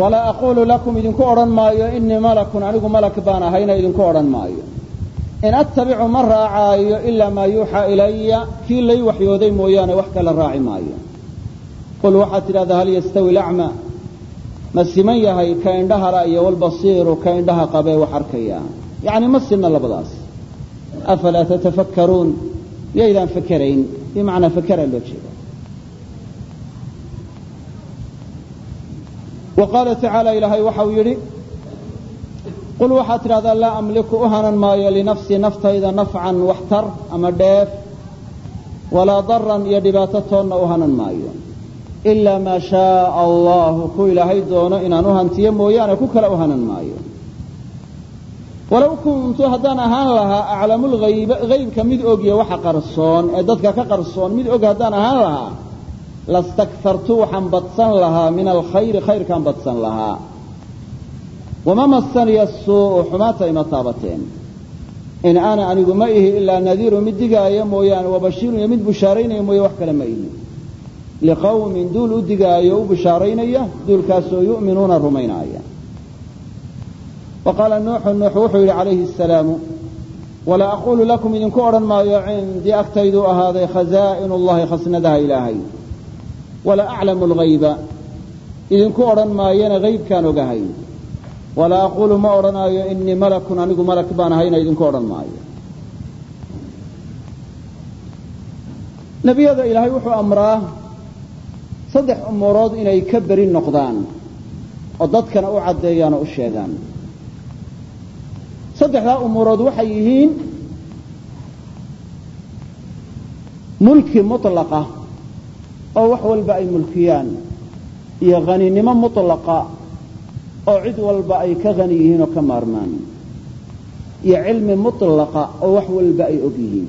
walaa aquulu lakum idinku odhan maayo inii malakun anigu malak baan ahayna idinku odhan maayo. In attabicu ma raacaayo ilaa maa yuuxaa ilaya kii lay waxyooday mooyaane wax kala raaci maayo. Qul waxaad tidhahdaa hal yastawi lacma ma siman yahay ka indhahala iyo walbasiiru ka indhaha qabee wax arkaya. Yacni ma sinna labadaas. Afalaa tatafakkaruun? Yaydaan fakerayn bimacnaa fakeraa loo jeeda wa qaala ilaahay waxau yidhi qul waxaad tidhahdaa laa amliku u hanan maayo linafsii naftayda nafcan waxtar ama dheef walaa daran iyo dhibaato toonna u hanan maayo ilaa maa shaaa allahu. Ku ilaahay doono inaan u hantiyo mooyaane ku kale u hanan maayo. Walow kuntu haddaan ahaan lahaa aclamu lhayba haybka mid ogya waxa qarsoon ee dadka ka qarsoon mid og haddaan ahaan lahaa lastakhartu waxaan badsan lahaa min alkhayri khayrkaan badsan lahaa wama masaniya suu'u xumaata ima taabateen in ana anigu ma ihi ilaa nadiiru mid digaaya mooyaane iyo mid bushaaraynaya mooye wax kale ma ihi liqawmin duul u digaayo u bushaaraynaya duulkaasoo yu'minuuna rumaynaaya wa qaala nuuxu nuux wuxuu yidhi calayhi asalaamu walaa aquulu lakum idinku odhan maayo cindii agtayduu ahaaday khazaa'inu llahi khasnadaha ilaahay walaa aclamu alghayba. Idinku odhan maayana haybkaan ogahay. Walaa aquulu ma odhanaayo inii malakun anigu malak baan ahayna idinku odhan maayo. Nebiyada ilaahay wuxuu amraa saddex umuurood inay ka beri noqdaan oo dadkana u caddeeyaan oo u sheegaan. Saddexdaa umuurood waxay yihiin mulki mutlaqa oo wax walba ay mulkiyaan iyo haninimo mutlaqa oo cid walba ay ka hani yihiin oo ka maarmaan iyo cilmi mutlaqa oo wax walba ay og yihiin.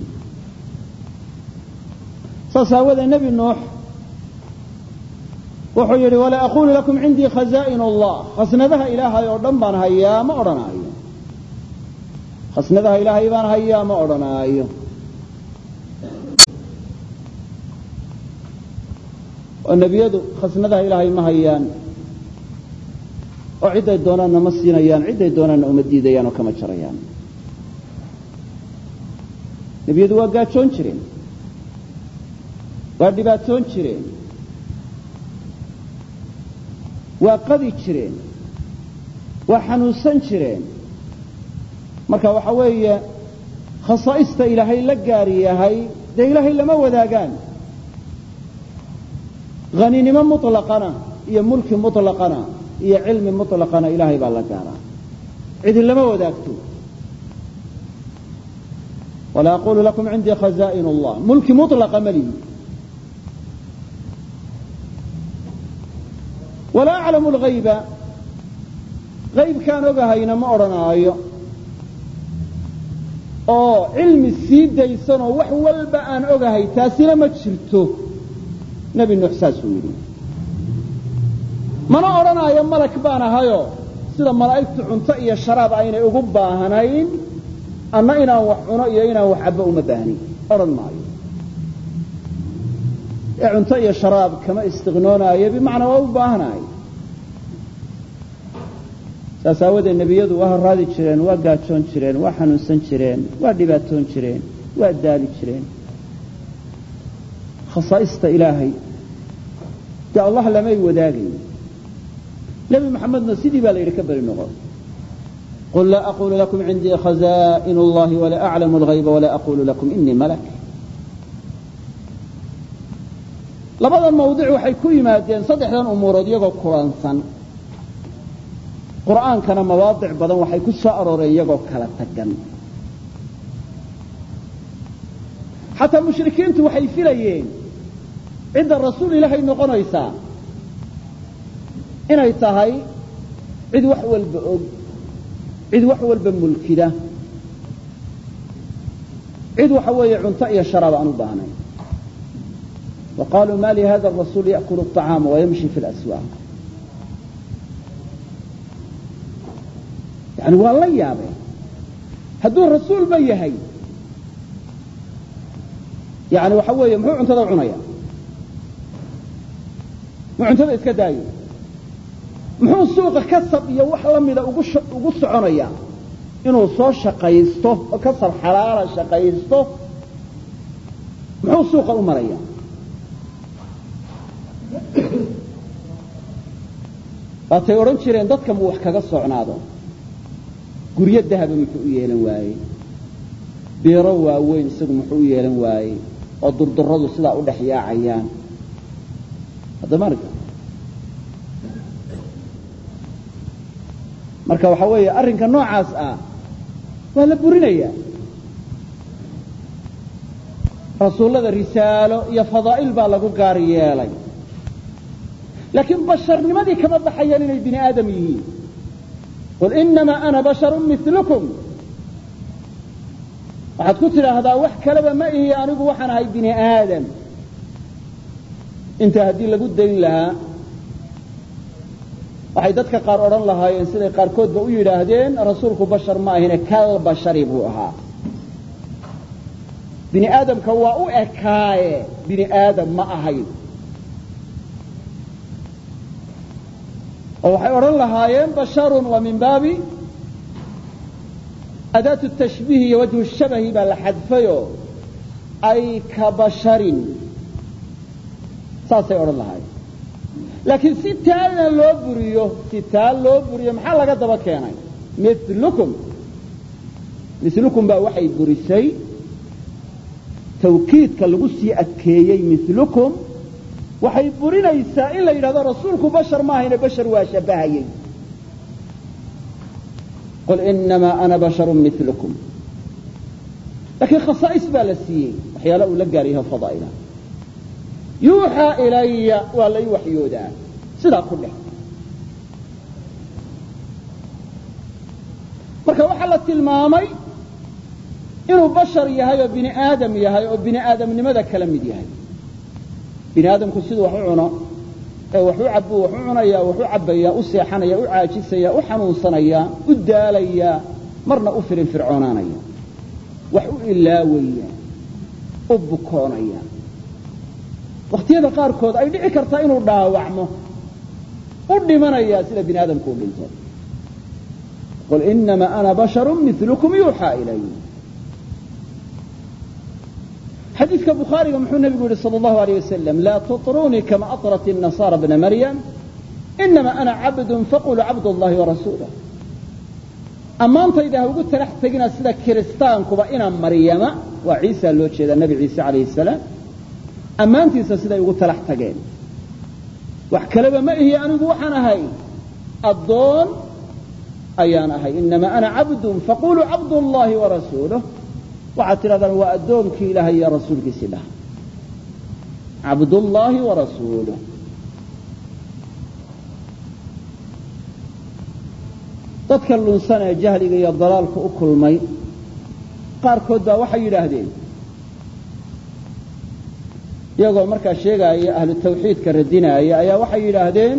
Saas aawadee nebi nuux wuxuu yidhi walaa aquulu lakum cindii khazaa'in allah khasnadaha ilaahay oo dhan baan hayaa ma odhanaayo. Khasnadaha ilaahay baan hayaa ma odhanaayo oo nebiyadu khasnadaha ilaahay ma hayaan oo cidday doonaanna ma siinayaan cidday doonaanna uma diidayaan oo kama jarayaan. Nebiyadu waa gaajoon jireen waa dhibaatoon jireen waa qadi jireen waa xanuunsan jireen. Marka waxa weeye khasaa'ista ilaahay la gaar yahay dee ilaahay lama wadaagaan haninimo mulaqana iyo mulki mulaqana iyo cilmi mulaqana ilaahay baa la gaaraa cidi lama wadaagto. Wala aqulu lakum cindii khazaain اllah mulki mulaa ma lihi walaa aclamu lgayba qaybkaan ogahayna ma odhanaayo. Oo cilmi sii daysanoo wax walba aan ogahay taasina ma jirto nebi nuux saasuu yidhi mana odhanaayo malak baan ahayo sida malaa'igtu cunto iyo sharaab aynay ugu baahnayn anna inaan wax cuno iyo inaan wax cabbo uma baahnin. Odhan maayo. Ee cunto iyo sharaab kama istiqnoonaayo bimacnaa waa u baahanaay saas aawadeed nebiyadu waa horraadi jireen waa gaajoon jireen waa xanuunsan jireen waa dhibaatoon jireen waa daali jireen. Khasaa'ista ilaahay dee allah lamay wadaagayn nebi maxamedna sidii baa la ka beri noqon qul laa aqulu lakum cindii khazaa'in اllahi walaa aclamu اlghayba walaa aqulu lakum inii malak. Labadan mawdic waxay ku yimaadeen saddexdan umuurood iyagoo kulansan qur'aankana mawaadic badan waxay ku soo arooreen iyagoo kala tagan. Xataa mushrikiintu waxay filayeen cidda rasuul ilaahay noqonaysaa inay tahay cid wax walba og cid wax walba mulkida cid waxa weeye cunto iyo sharaab aan u baahnayn wa qaluu ma lihada الrasuul yaأkul الطacaama wayamshi fi اlaswaaq yani waa la yaabeen hadduu rasuulba yahay yani waxa weeye muxuu cuntada cunaya Mu cuntada iska daayo. Muxuu suuqa kasab iyo wax la mida ugu soconayaa inuu soo shaqaysto kasab xalaala shaqaysto. Muxuu suuqa u maraya? Waatay odhan jireen dadka mu wax kaga socnaado. Guryo dahaba muxuu u yeelan waayey beero waaweyn isagu muxuu u yeelan waayey oo durduradu sidaa u dhex yaacayaan haddama arka marka waxaa weeye arrinka noocaas ah waa la burinaya rasuullada risaalo iyo fadaa'il baa lagu gaar yeelay. Laakiin basharnimadii kama baxayaan inay bini aadam yihiin. Qul inamaa ana basharu milukum waxaad ku tidhaahdaa wax kaleba ma ihi anigu waxaan ahay bini aadam intaa haddii lagu dayn lahaa waxay dadka qaar odhan lahaayeen siday qaarkoodba u yidhaahdeen rasuulku bashar ma ahine kal bashari buu ahaa. Bini aadamka waa u ekaaye bini aadam ma ahayn oo waxay odhan lahaayeen basharun waa min baabi adaatu tashbiih iyo wajhu shabahi baa la xadfayo ay ka basharin saasay odhan lahaayeen laakiin si taalna loo buriyo si taal loo buriyo maxaa laga daba keenay? Milukum milukum baa waxay burisay tawkiidka lagu sii adkeeyey milukum waxay burinaysaa in la yidhahdo rasuulku bashar maahayne bashar waa shabbahayey qul inamaa ana basharu milukum laakiin khasaa'is baa la siiyey. Waxyaala uu la gaar yahay fadaa'ila yuuxaa ilaya waa lay waxyoodaa sidaa ku dheh marka waxaa la tilmaamay inuu bashar yahay oo bini aadam yahay oo bini aadamnimada kala mid yahay. Bini aadamku siduu wax u cuno ee wax u cabbu wax u cunaya wax u cabbaya u seexanaya u caajisaya u xanuunsanaya u daalaya marna u firin fircoonaanaya. Wax u ilaawaya u bukoonaya wakhtiyada qaarkood ay dhici kartaa inuu dhaawacmo u dhimanaya sida bini aadamku u dhinto qul inamaa ana basharu milukum yuuxaa ilay xadiidka bukhaariga muxuu nebigu yihi sal allahu aleyh wasalam laa tuطrunii kama aطrat الnasaara bna maryam inama ana cabdun faquluu cabd اllahi warasuulah ammaantayda ha ugu talax tegina sida kiristaankuba ina maryama waa ciisa loo jeedaa nebi ciise alayh الsalaam ammaantiisa siday ugu talax tageen. wax kaleba ma ihi anigu waxaan ahay. Addoon ayaan ahay. Inamaa ana cabdun faquluu cabd اllahi warasuuluh waxaad tidhahdaan waa addoonkii ilaahay iyo rasuulkiisii dhaha. Cabdullaahi warasuuluh dadka lunsan ee jahliga iyo dalaalka u kulmay qaarkood baa waxay yidhaahdeen iyagoo markaa sheegaaya ahlu tawxiidka radinaaya ayaa waxay yidhaahdeen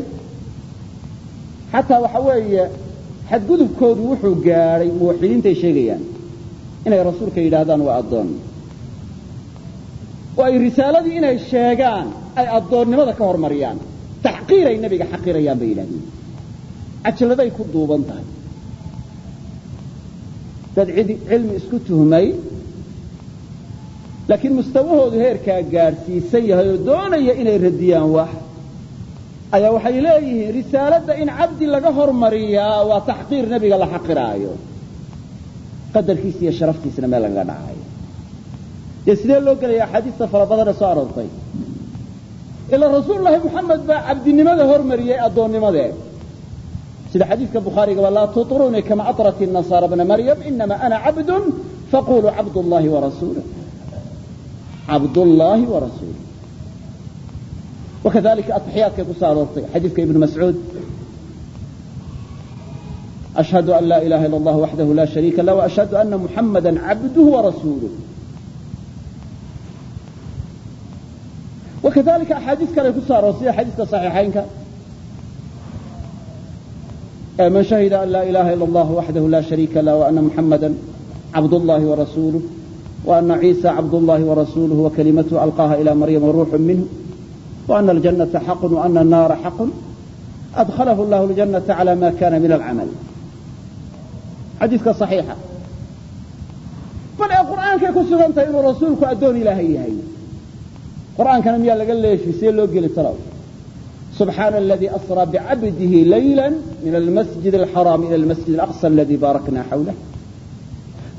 xataa waxa weeye xadgudubkoodu wuxuu gaadhay muwaxidiintay sheegayaan. Inay rasuulka yidhaahdaan waa addoon. Oo ay risaaladii inay sheegaan ay addoonnimada ka hormariyaan. Taxqiiray nebiga xaqirayaan bay yidhahdeen cajiladay ku duuban tahay. Dad cid cilmi isku tuhmay laakiin mustawahoodu heerkaa gaadhsiisan yahay oo doonaya inay radiyaan wax. Ayaa waxay leeyihiin risaaladda in cabdi laga hormariyaa waa taxqiir nebiga la xaqiraayo. Qadarkiisa iyo sharaftiisna meel lagaga dhacayo dee sidee loo gelaya axaadiista fara badane soo aroortay? Ilaa rasuullaahi muxamed baa cabdinimada hormariyey addoonnimadee sida xadiidka bukhaarigaba laa tuطirunii kama atrat nasaara bna maryam inama ana cabdun faquluu cabdullahi warasuulah warasuuluh cabdullaahi warasuuluh wakadalika ataxiyaadkay ku soo aroortay xadiidka ibnu mascuud. Ashhadu an laa ilaha ila allah waxdahu la shariika lah waashhadu ana muxamada cabduhu warasuuluh wakadalika axaadiis kale ku soo aroortay sida xadiiska صaxiixaynka man shahida an laa ilaha ila allah waxdahu la shariika lah waana muxamada cabdullahi warasuuluh وأن عيسى عبد الله ورسوله وكلمته ألقاها إلى مريم وروح منه وأن الجنة حق وأن النار حق adkhalahu allahu ljannata cala ma kana min alcamal xadiiska صaxiixa bal ee qur'aankay ku sugan tahay inuu rasuulku addoon ilaahay yahay qur'aankana miyaa laga leeshi see loo geli talow subxaana aladii asraa bicabdihi layla min almasjid alxaraam ila almasjid alaqsa aladii baarakna xawlah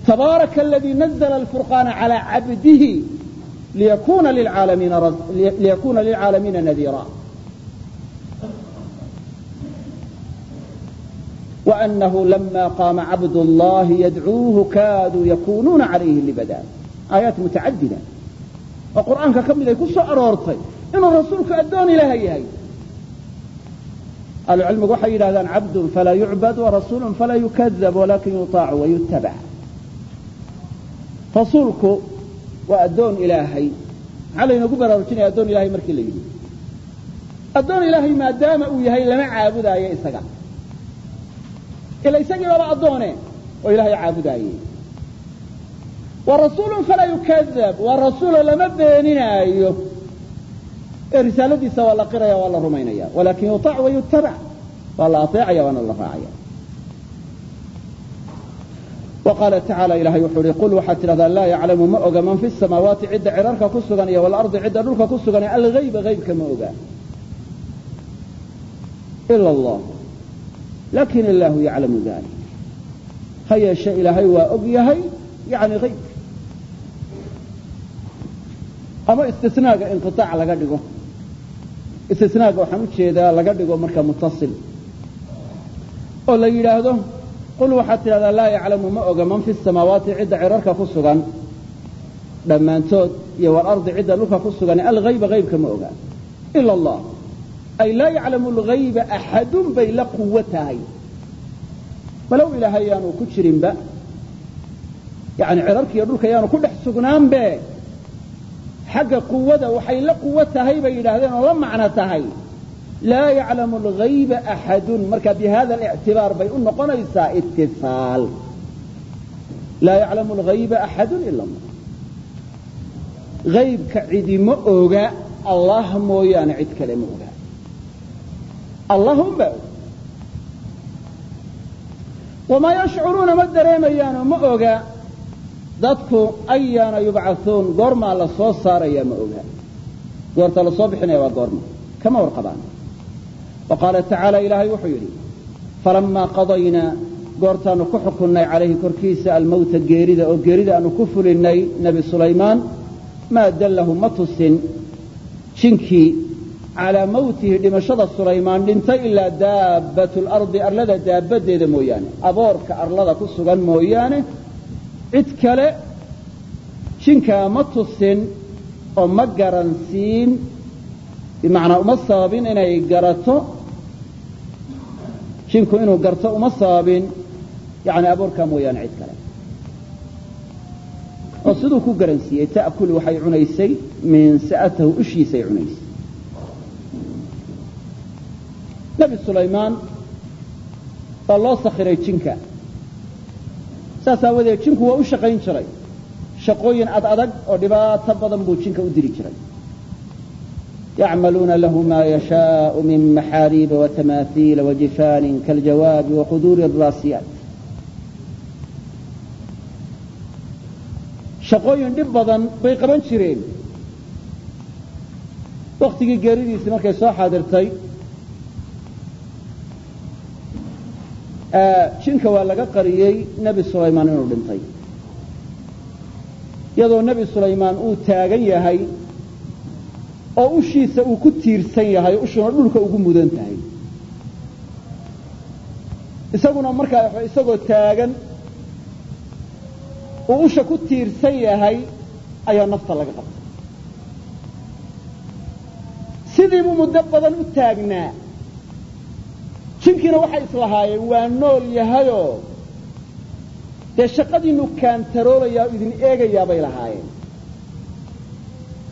tabaaraka aladii nazla alfurqaana calى cabdihi liyakuna lilcaalamiina nadiira وأنه لما قام عبد الله يدعوه كادوا يكونون عليه لبدا آيات متعددة وقرآنka ka mid ay ku soo aroortay inuu rasuulku addoon ilaahay yahay ahlucilmigu waxay yidhahdaan cabdun falaa yucbad warasuulu falaa yukadab walakin yuطaac wayutabac rasuulku waa addoon ilaahay. Maxaa laynagu baraarujinaya addoon ilahay markii la yidhi? Addoon ilaahay maadaama uu yahay lama caabudaayo isaga. Ila isagii baba addoone oo ilaahay caabudaayey wa rasuulun falaa yukadab waa rasuulo lama beeninaayo. Ee risaaladiisa waa la qiraya waa la rumaynaya. Walakin yuطac wayutabac waa la aeecaya waana la raacaya. wa qaala tacaala ilahay wuxuu uhi qul waxaad tidhahdaa laa yaclamu ma oga man fi samaawaati cidda cirarka ku sugan iyo walardi cidda dhulka ku sugan algayba haybka ma oga ila allah laakiin illaahu yaclamu dalik ha yeeshe ilaahay waa og yahay yani aybka ama istinaaga inqiaac laga dhigo istinaaga waxaan u jeedaa laga dhigo marka mutasil oo la yidhaahdo qul waxaad tidhahdaa laa yaclamu ma oga man fi samaawaati cidda cirarka ku sugan dhammaantood iyo walardi cidda dhulka ku sugan algayba haybka ma oga ila allah. Ay laa yaclamu lgayba axadun bay la quwo tahay. Balow ilaahay ku jirinba yani cirarkiiyo dhulka yaanu ku dhex sugnaanbe xagga quwada waxay la quwo tahay bay yidhaahdeen oo la macno tahay laa yaclamu algayba axadun marka bi hada alictibaar bay u noqonaysaa itisaal laa yaclamu algayba axadun ila allah. Haybka cidima oga allah mooyaane cid kale ma oga. Allahumba og wamaa yashcuruuna ma dareemayaanoo ma oga dadku ayaana yubcauun goormaa la soo saaraya ma oga. Goorta la bixinaya waa goorma. Kama warqabaan. wa qaala tacaala ilaahay wuxuu yidhi falamaa qadaynaa goortaanu ku xukunnay calayhi korkiisa almowta geerida oo geerida aanu ku fulinnay nebi sulaymaan maa dallahu ma tusin jinkii calaa mawtihi dhimashada sulaymaan dhintay ilaa daabbatu lardi arlada daabaddeeda mooyaane aboorka arlada ku sugan mooyaane cid kale jinkaa ma tusin oo ma garansiin bimacnaa uma sababin inay garato jinku inuu garto uma sababin yani aboorkaa mooyaane cid kale. Oo siduu ku garansiiyey ta'kul waxay cunaysay min sa'atahu ushiisay cunaysay. Nebi sulaymaan baa loo sakhiray jinka. Saas aawadeed jinku waa u shaqayn jiray. Shaqooyin ad adag oo dhibaato badan buu jinka u diri jiray yacmaluuna lahu ma yashaau min maxaariiba watamaahiila wajifaanin kaaljawaabi waquduuri araasiyaat shaqooyin dhib badan bay qaban jireen waktigii geeridiisii markay soo xaadirtay jinka waa laga qariyey nebi sulaymaan inuu dhintay iyadoo nebi sulaymaan uu taagan yahay oo ushiisa uu ku tiirsan yahay ushuna dhulka ugu mudan tahay. Isaguna markaa isagoo taagan uu usha ku tiirsan yahay ayaa nafta laga qabtay sidiibuu muddo badan u taagnaa. Jinkiina waxay islahaayeen waa nool yahayoo. Dee shaqadiinu kaantaroolayaa o idin eegayaa bay lahaayeen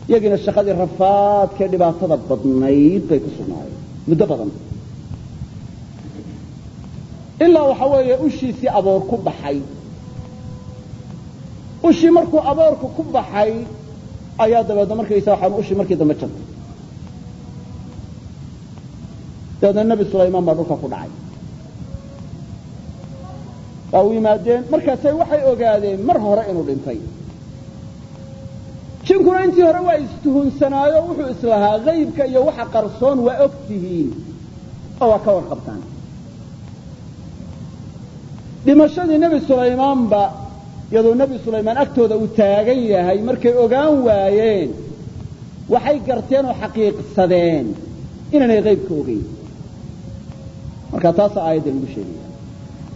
iyagiina shaqadii rafaadkee dhibaatada badnayd bay ku sugnaayeen. Muddo badan. Ilaa waxa weeye ushiisii aboor ku baxay. Ushii markuu aboorku ku baxay ayaa dabeedna markaysa waxaan ushii markii dambe jantay dabeedna nebi sulaymaan baa dhulka ku dhacay. Waa u yimaadeen markaasay waxay ogaadeen mar hore inuu dhintay jinkuna intii hore waa istuhunsanaayo wuxuu islahaa kaybka iyo waxa qarsoon waa og tihiin. Oo waa ka warqabtaan dhimashadii nebi sulaymaanba iyadoo nebi sulaymaan agtooda uu taagan yahay markay ogaan waayeen waxay garteen oo xaqiiqsadeen inaanay kaybka ogeyn. Marka taasaa aayadda lagu sheegaya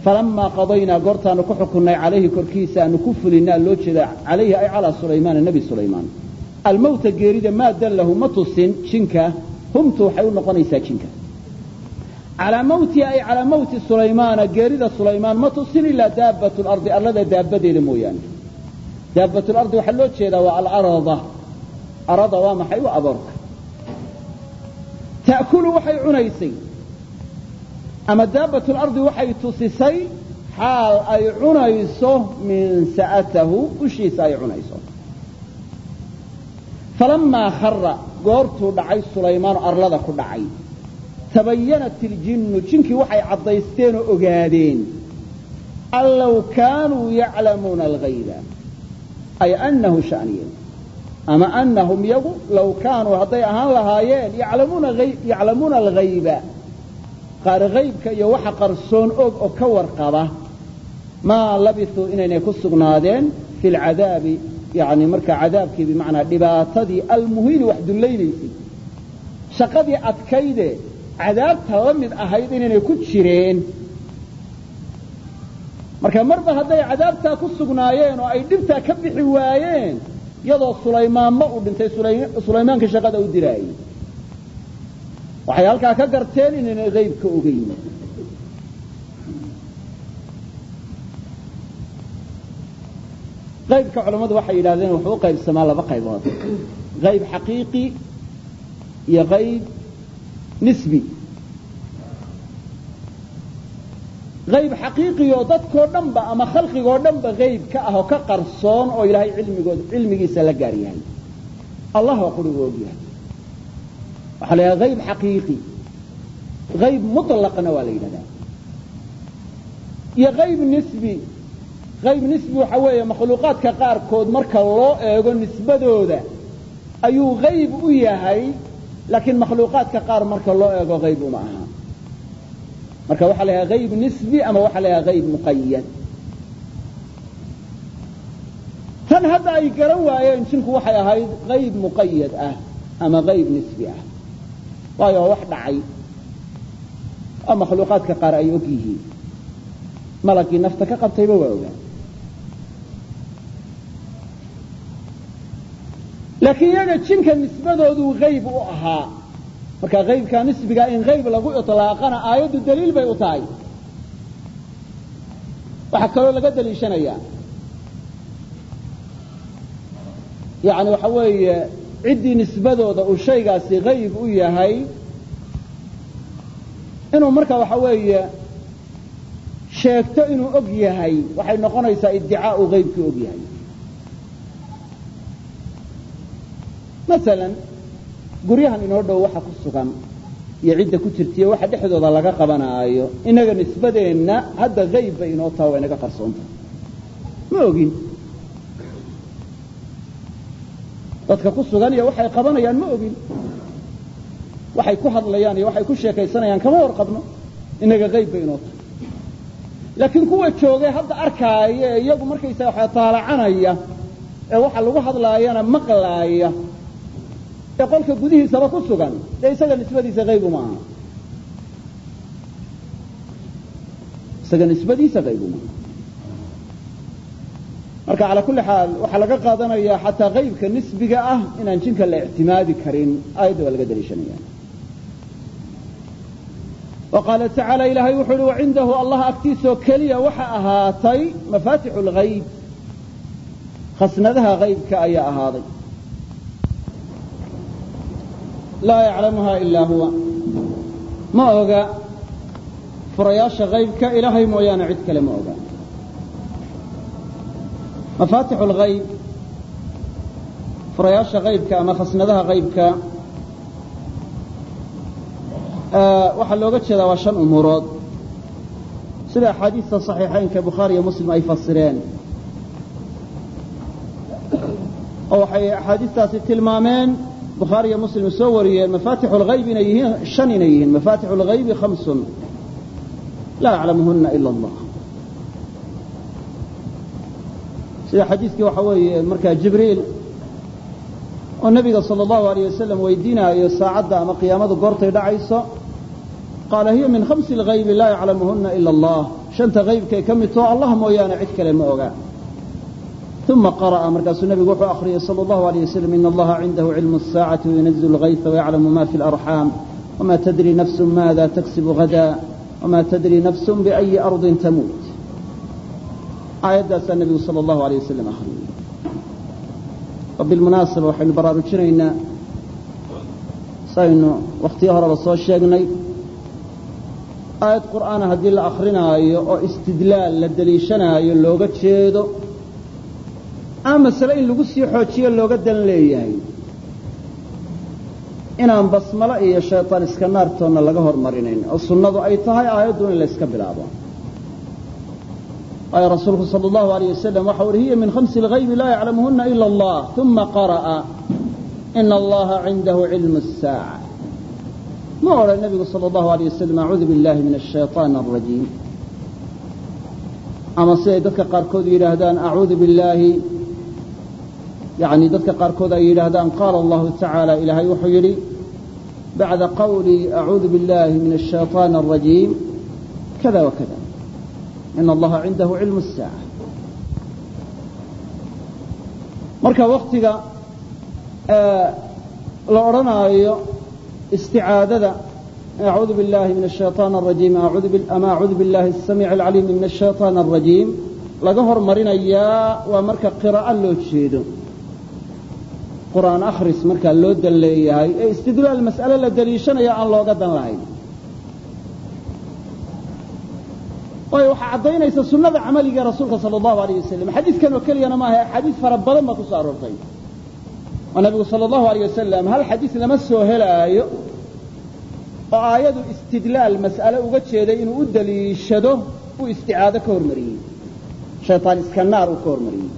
falamaa qadaynaa goortaanu ku xukunnay calayhi korkiisa aanu ku fulinaa loo jeeda calayhi ay calaa sulaymaana nebi sulaymaan almawta geerida maa dallahu ma tusin jinka humtu waxay u noqonaysaa jinka calaa mawtihi ay calaa mawti sulaymaana geerida sulaymaan ma tusin ilaa daabbat lardi arlada daabbadeeda mooyaane daabbat lardi waxaa loo jeedaa waa alarada arada waa maxay u aboorka ta'kulu waxay cunaysay ama daabbat lardi waxay tusisay xaal ay cunayso min sa'atahu ushiisa ay cunayso. Falamaa khara goortuu dhacay sulaymaanu arlada ku dhacay. Tabayanat iljinnu jinkii waxay caddaysteen oo ogaadeen. An kaanuu yaclamuuna alghayba. Ay anahu shaniyen ama anahum yagu low kaanuu hadday ahaan lahaayeen yaclamuuna alghayba qaar haybka iyo waxa qarsoon og oo ka warqaba maa labisuu inaynay ku sugnaadeen fi lcadaabi yani markaa cadaabkii bimacnaa dhibaatadii almuhiini wax dullaynaysay shaqadii adkayde cadaabta la mid ahayd inaynay ku jireen. Marka marba hadday cadaabtaa ku sugnaayeen oo ay dhibtaa ka bixi waayeen iyadoo sulaymaanba uu dhintay sulaymaanka shaqada u diraayey waxay halkaa ka garteen inaynay haybka ogeyn qaybka culammadu waxay yidhahdeen wuxuu u qaybsamaa laba qaybood. Qayb xaqiiqi iyo qayb nisbi. Qayb xaqiiqioo dadkoo dhanba ama khalqigoo dhanba qayb ka ah oo ka qarsoon oo ilaahay cilmigood cilmigiisa la gaar yahay. Allah waa qurigu waxaa la yidhaha qayb xaqiiqi. Qayb muطlaqna waa la yidhahdaa. Iyo qayb nisbi. Qayb nisbi waxa weeye makhluuqaadka qaarkood marka loo eego nisbadooda ayuu qayb u yahay laakiin makhluuqaadka qaar marka loo eego qayb uma aha. Marka waxaa la yhaha qayb nisbi ama waxaa la yhaha qayb muqayad tan hadda ay garan waayeen jinku waxay ahayd qayb muqayad ah ama qayb nisbi ah waayo waa wax dhacay. Oo makhluuqaadka qaar ay og yihiin. Malagii nafta ka qabtayba waa ogaa laakiin iyaga jinka nisbadooduu qayb u ahaa. Marka qaybka nisbiga in qayb lagu iطlaaqana aayaddu daliil bay u tahay. Waxaa kaloo laga daliishanayaa. Yani waxa weeye ciddii nisbadooda uu shaygaasi qayb u yahay inuu marka waxa weeye sheegto inuu og yahay waxay noqonaysaa iddicaau qaybkii og yahay. Masalan guryahan inoo dhow waxa ku sugan iyo cidda ku jirtaiyo waxa dhexdooda laga qabanaayo inaga nisbadeenna hadda qayb bay inoo taha waa inaga qarsoontaha ma ogin dadka ku sugan iyo waxay qabanayaan ma ogin. Waxay ku hadlayaan iyo waxay ku sheekaysanayaan kama warqabno inaga qayb bay inoo tahay. Laakiin kuwa joogay hadda arkaaya ee iyagu markaysaga waxa taalacanaya ee waxa lagu hadlaayana maqlaaya ee qolka gudihiisaba ku sugan dee isaga nisbadiisa qayb uma aha. Isaga nisbadiisa qayb uma aha marka calaa kulli xaal waxaa laga qaadanaya xataa qaybka nisbiga ah inaan jinka la ictimaadi karin aayadda waa laga daliishanaya wa tacaala ilaahay wuxuu uhi wacindahu allah agtiisoo keliya waxa ahaatay mafaatixu lgayb khasnadaha qaybka ayaa ahaaday. Laa yaclamuha ilaa huwa. Ma oga furayaasha qaybka ilaahay mooyaane cid kale ma oga mafaatixu lgayb furayaasha qaybka ama khasnadaha qaybka waxaa looga jeedaa waa shan umuurood sida axaadiista صaxiixaynka bukhaari iyo muslim ay fasireen oo waxay axaadiistaasi tilmaameen bukhaari iyo muslim soo wariyeen mafatixu اlgayb inay yihiin shan inay yihiin mafatixu اlgaybi hamsun laa yaclamuhuna ila اllah sida xadiidkii waxaa weeye markaa jibriil oo nebiga sala allahu alayh wasalam weydiinaayo saacadda ama qiyaamadu goortay dhacayso qaala hiya min khamsi alghaybi laa yaclamuhunna ila allah. Shanta haybkay ka midtoo allah mooyaane cid kale ma ogaa uma qara'a markaasuu nebigu wuxuu akhriyey sala allahu alayh wasalam ina allaha cindahu cilmu asaacati wayunazilu alghayfa wayaclamu ma fi alarxaam wama tadri nafsun maada taksibu hadaa wama tadri nafsun biayi ardin tamuut aayadaasaa nebigu sal allahu alay wasalam akriyey oo bilmunaasaba waxaynu baraarujinaynaa saynu wakhtiyo horeba soo sheegnay. Aayad qur'aana haddii la akrinaayo oo istidlaal la deliishanaayo looga jeedo ama masale in lagu sii xoojiyo looga dan leeyahay. Inaan basmalo iyo shaytaan iska naartoonna laga hormarinayn oo sunnadu ay tahay aayaddu in la bilaabo waayo rasuulku salى اllahu alayه wasalam waxa uhi hiya min khamsi اlgaybi laa yaclamuhuna ila اllah uma qara'a ina allaha cindahu cilmu الsaaca ma odhan nebigu salى اllahu alيyه wasalam acuudu biاllahi min الshayطaan الrajiim ama siday dadka qaarkood yidhaahdaan acuudu biاllaahi yani dadka qaarkood ay yidhaahdaan qaala allahu tacaala ilaahay wuxuu yidhi bacda qawlii acuudu biاllahi min الshayطaan الrajiim kada wakada in allaha cindahu cilmu الsaaca marka waktiga la odhanaayo isticaadada acuudu biاllahi min الshayطaan الrajiim ama acuudu biاllahi الsamiic اlcaliimi min الshayطaan الrajiim laga hormarinayaa waa marka qiraa'o loo jeedo qur'aan akhris markaa loo dan leeyahay ee istidlaal mas'ale la deliishanaya aan looga dan lahayn waayo waxaa caddaynaysa sunnada camaliga rasuulka sala allahu alayh wasalam xadiidkan oo keliyana maaha axaadiis fara badan baa ku aroortay. Oo nabigu sala allahu alayh wasalam hal xadiis lama soo helaayo oo aayadu istidlaal mas'ale uga jeeday inuu u deliishado uu isticaado ka hormariyey. Shaytaan iska naar uu ka hormariyey.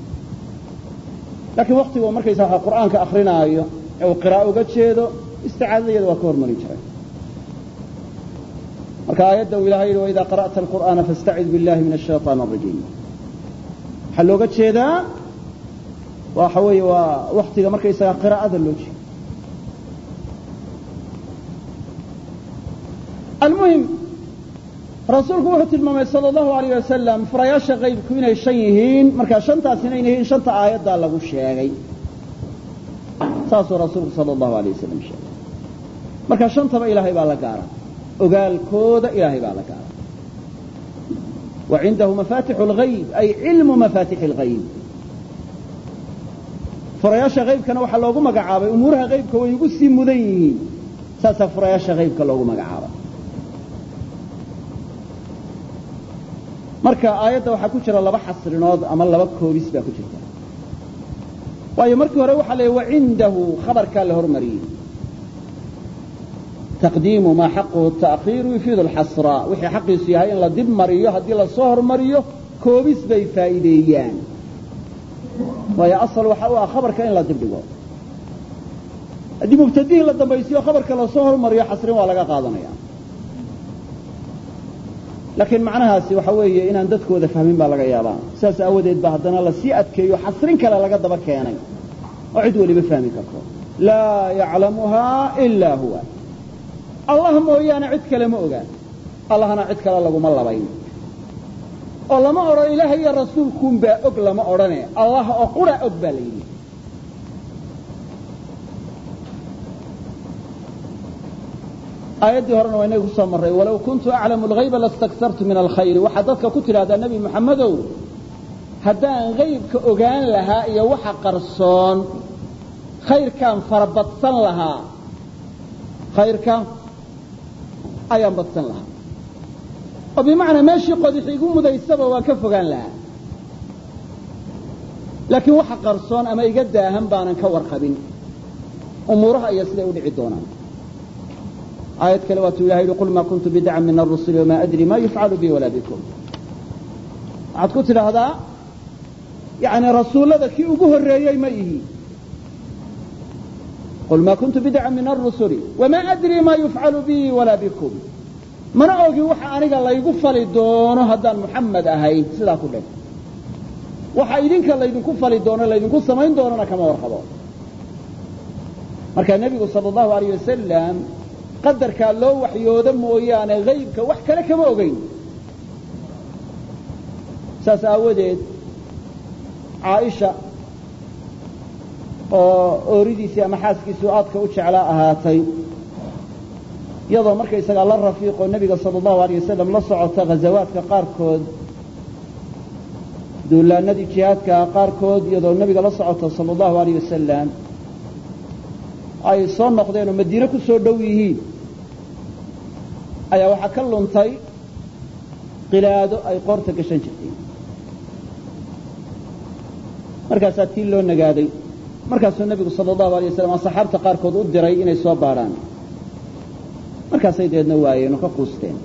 Laakiin waktigu markaysa waxa qur'aanka akrinaayo ee uu uga jeedo isticaadada iyada waa ka hormarin jiray marka aayadda uu ilahay yidhi waidaa qara'ta alqur'aana fastacid billahi min ashayطaan arajiim waxaa looga jeedaa waxa weeye waa waktiga markaysagaa qiraa'ada loo jeeda almuhim rasuulku wuxuu tilmaamay sala allahu alayh wasalam furayaasha qaybku inay shan yihiin marka shantaas inay yihiin shanta aayaddaa lagu sheegay. Saasuu rasuulku sala allahu alayh wasalam sheegay. Marka shantaba ilaahay baa la gaara ogaalkooda ilaahay baa la wa cindahu mafatixu اlgayb ay cilmu mafatixi اlgayb furayaasha qaybkana waxaa loogu magacaabay umuuraha qaybka way ugu sii mudan yihiin saasaa furayaasha qaybka loogu magacaabay. Marka aayadda waxaa ku jira laba xasrinood ama laba koobis baa ku jirta. Waayo markii hore waxaa la wacindahu khabarkaa la hormariyey taqdiimu maa xaquhu ta'khiiru yufiidu alxasra wixii xaqiisu yahay in la dib mariyo haddii la soo hormariyo koobis bay faa'iideeyaan waayo asal waxa u ah khabarka in la dib dhigo haddii mubtadihii la dambaysiyo khabarka la soo hormariyo xasrin waa laga qaadanaya laakiin macnahaasi waxa weeye inaan dadkooda fahmin baa laga yaabaa sidaas aawadeed ba haddana la sii adkeeyo xasrin kale laga daba keenay oo cid waliba fahmi karto laa yaclamuhaa ilaa huwa allah mooyaane cid kale ma ogaan. Allahna cid kale laguma labayn. Oo lama odhan ilaahay iyo rasuulkuunbaa og lama odhane. Allah oo qura og baa la yidhi. Aayaddii horena waa inaga ku soo marray walow kuntu aclamu alghayba lastakartu min alkhayri. Waxaad dadka ku tidhahdaa nebi moxamedow haddaan haybka ogaan lahaa iyo waxa qarsoon khayrkaan fara badsan lahaa khayrka ayaan badsan lahaa. oo bimacnaa meeshii qodix igu mudaysaba waan ka fogaan lahaa. Laakiin waxa qarsoon ama iga daahan baanan ka warqabin. Umuuraha iyo siday u dhici doonaan. Aayad kale waatuu ilahay yihi qul ma kuntu bidcan min arusuli wama adri ma yufcalu bi walaa bikum. Waxaad ku tidhaahdaa yani rasuullada kii ugu horreeyey ma ihi qul ma kuntu bidcan min arusuli wama adri ma yufcalu bi walaa bikum mana ogi waxa aniga laygu fali doono haddaan muxamed ahay sidaa ku dheh waxa idinka laydinku fali doono laydinku samayn doonona kama warqabo marka nebigu sala allahu alayh wasalam qadarkaa loo waxyoodo mooyaane haybka wax kale kama ogeyn saas aawadeed caaisha oo ooridiisii ama xaaskiisii aadka u jeclaa ahaatay. Iyadoo markaysagaa la rafiiqoo nebiga sala allahu alayh wasalam la socota ghazawaadka qaarkood duulaanadii jihaadka qaarkood iyadoo nebiga la socota sala allahu alayh wasalam ay soo noqdeen oo madiine ku soo dhow yihiin ayaa waxaa ka luntay qilaado ay qoorta gashan jirtay. Markaasaa tii loo nagaaday markaasuu nebigu sala allahu alay wasalam asxaabta qaarkood u diray inay soo baadhaan markaasay dabeedna waayeen oo ka quusteen.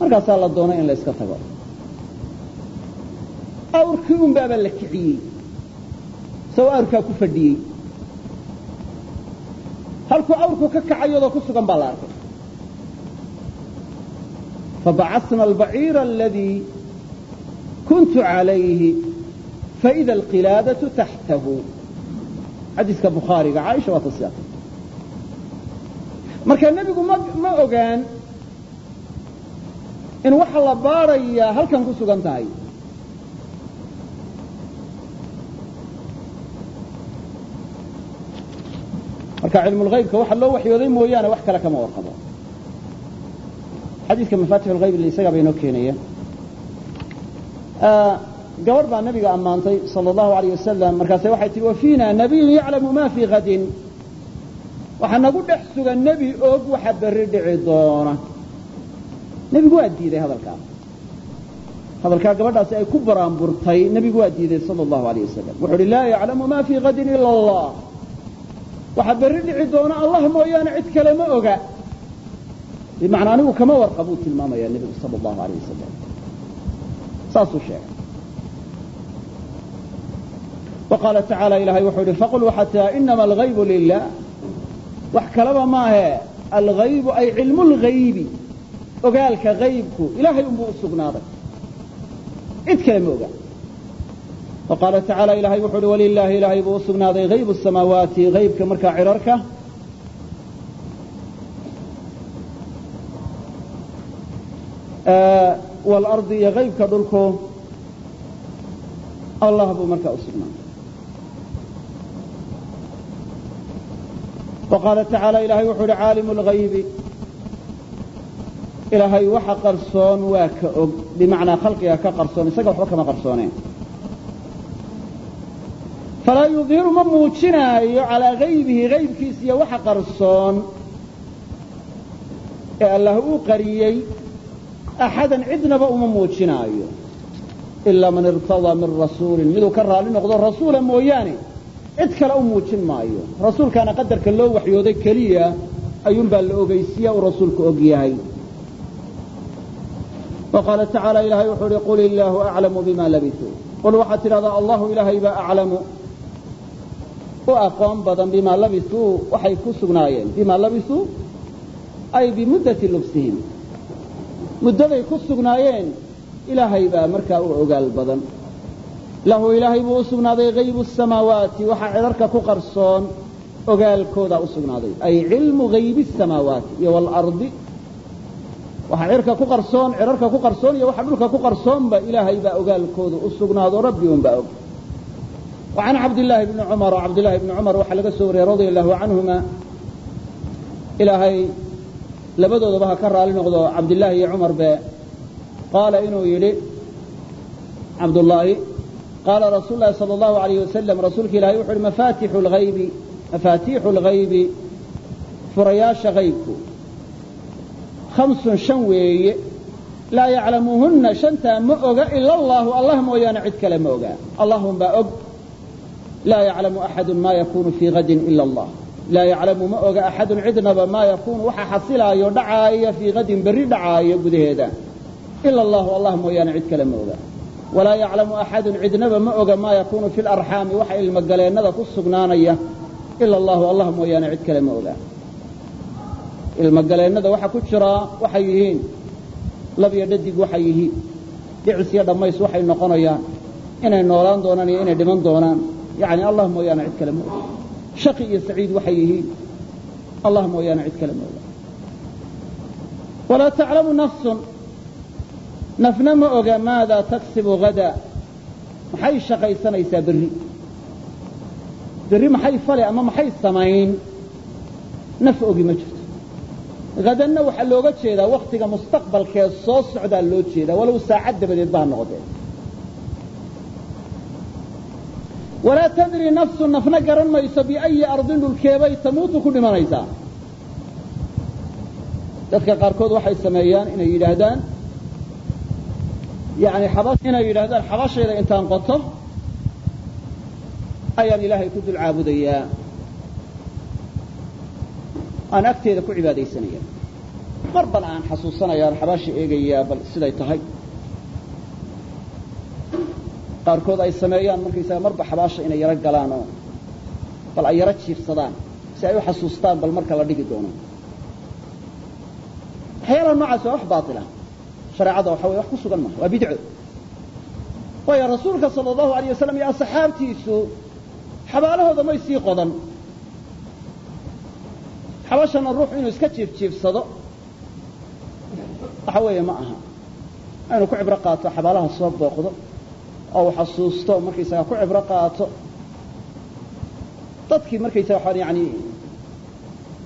Markaasaa la doonay in la yska tago. Awrkii un baabaa la kiciyey. Isagoo awrkaa ku fadhiyey. Halkuu awrku ka kacay iyadoo ku sugan baa la arkay. Fabacasna albaciira aladii kuntu calayhi faida alqilaadatu taxtahu xadiiska bukhaariga caaisha waa tasiatay marka nebigu ma ma ogaan in waxa la baadhayaa halkan ku sugan tahay marka cilmulhaybka waxa loo waxyooday mooyaane wax kale kama warqabo xadiiska mafatix lhayb isagaa ba inoo keenaya gabadh baa nabiga ammaantay sala allahu alayh wasalam markaase waxay tihi wafiina nabiyun yaclamu ma fii hadin waxaa nagu dhex sugan nebi og waxa berri dhici doona. Nebigu waa diiday hadalkaa. Hadalkaa gabadhaasi ay ku baraanburtay nebigu waa diiday sala allahu alayh wasalam wuxu uhi laa yaclamu ma fii hadin ila allah. Waxaa berri dhici doona allah mooyaane cid kale ma oga. Bimacnaa anigu kama warqabuu tilmaamaya nebigu sala allahu alayh wasalam saasuu sheegay wa qaala tacaala ilahay wuxuu ihi faqul waxataa inama alghaybu lilah wax kalaba maahe alghaybu ay cilmu lghaybi ogaalka haybku ilahay unbuu u sugnaaday. cid kale ma oga wa tacaala ilahay wuxu uhi walilaahi ilaahay buu u sugnaaday. haybu samaawaati haybka markaa cirarka waalardi iyo haybka dhulku allah buu markaa u sugnaaday wa qaala tacaala ilahay wuxuu uhi caalimu lghaybi ilaahay waxa qarsoon waa ka og bimacnaa khalqiga ka qarsoon isaga waxba kama qarsooneen falaa yudhiru ma muujinaayo calaa haybihi haybkiisa iyo waxa qarsoon ee allah uu qariyey axadan cidnaba uma muujinaayo ilaa man irtadaa min rasuulin miduu ka raali noqdo rasuula mooyaane cid kale u muujin maayo. Rasuulkaana qadarka loo waxyooday keliya ayuunbaa la ogeysiiya uu rasuulku og yahay. Wa qaala tacaala ilahay wuxuu uhi qul illaahu aclamu bima labisuu qul waxaad tidhahdaa allahu ilaahay baa aclamu u aqoon badan bimaa labisuu waxay ku sugnaayeen. Bimaa labisuu ay bimuddati lubsihim. Muddaday ku sugnaayeen ilaahay baa markaa u ogaal badan lahu ilaahay buu u sugnaaday haybu samaawaati waxaa cidharka ku qarsoon ogaalkoodaa u sugnaaday. Ay cilmu haybi samaawaati iyo waalardi waxaa cirka ku qarsoon cirarka ku qarsoon iyo waxa dhulka ku qarsoonba ilaahay baa ogaalkoodu u sugnaado rabbi unbaa og. Wa cabdillaahi bni cumar oo cabdillaahi bni cumar waxaa laga soo wariyey radia allahu canhuma ilaahay labadoodaba ha ka raali noqdo cabdillaahi iyo cumar be qaala inuu yidhi cabdullaahi qaala rasuul lahi sal اllahu alayh wasalam rasuulka ilahay wuxu uhi mafaatixu lhaybi mafaatiixu lghaybi furayaasha haybku khamsun shan weeye laa yaclamuuhunna shantaa ma oga ila allaahu allah mooyaane cid kale ma ogaa allahun baa og laa yaclamu axadu maa yakuunu fii hadin ila allah laa yaclamu ma oga axadun cidnaba maa yakuunu waxa xasilaayo dhacaaya fii hadin berri dhacaaya gudaheeda ila allaahu allah mooyaane cid kale ma ogaa walaa yaclamu axadun cidnaba ma oga maa yakuunu fi larxaami waxa ilmogaleennada ku sugnaanaya ila allahu allah mooyaane cid kale ma oga. Ilmogaleennada waxa ku jiraa waxay yihiin labyo dhadig waxay yihiin dhicis dhammays waxay noqonayaan inay noolaan doonaan iyo inay dhiman doonaan. Yani allah mooyaane cid kale ma oga. Shaqi iyo saciid waxay yihiin allah mooyaane cid kale ma oga. Walaa taclamu nafsun nafna ma oga maada taksibu hada maxay shaqaysanaysaa berri? Berri maxay fale ama maxay samayn? Naf ogi ma jirto. Hadanna waxaa looga jeedaa waktiga mustaqbalkee soo socdaa loo jeedaa. Walow saacad dabadeed ba ha noqotee. Walaa tadri nafsu nafna garan mayso biayi ardin dhulkeebay tamuutu ku dhimanaysaa. Dadka qaarkood waxay sameeyaan inay yidhaahdaan yani inay yidhaahdaan xabashayda intaan qoto ayaan ilaahay ku dul caabudayaa aan agteeda ku cibaadaysanaya. Mar bal aan xasuusanayaan xabaasha eegayaa bal siday tahay. Qaarkood ay sameeyaan markaysaga marba xabaasha inay yaro galaan oo bal ay yaro jiifsadaan si ay u xasuustaan bal marka la dhigi doono. Waxyaalaha noocaas waa wax baatila shareecada waxa weye wax ku sugan maha waa bidco. Waayo rasuulka sala allahu alayh wasalam iyo asxaabtiisu xabaalahooda may sii qodan. Xabashana ruux inuu iska jiifjiifsado waxa weeye ma aha. Inuu ku cibro qaato xabaalaha soo booqdo oo uu xasuusto markaysaga ku cibro qaato. Dadkii markaysaga waxaan yani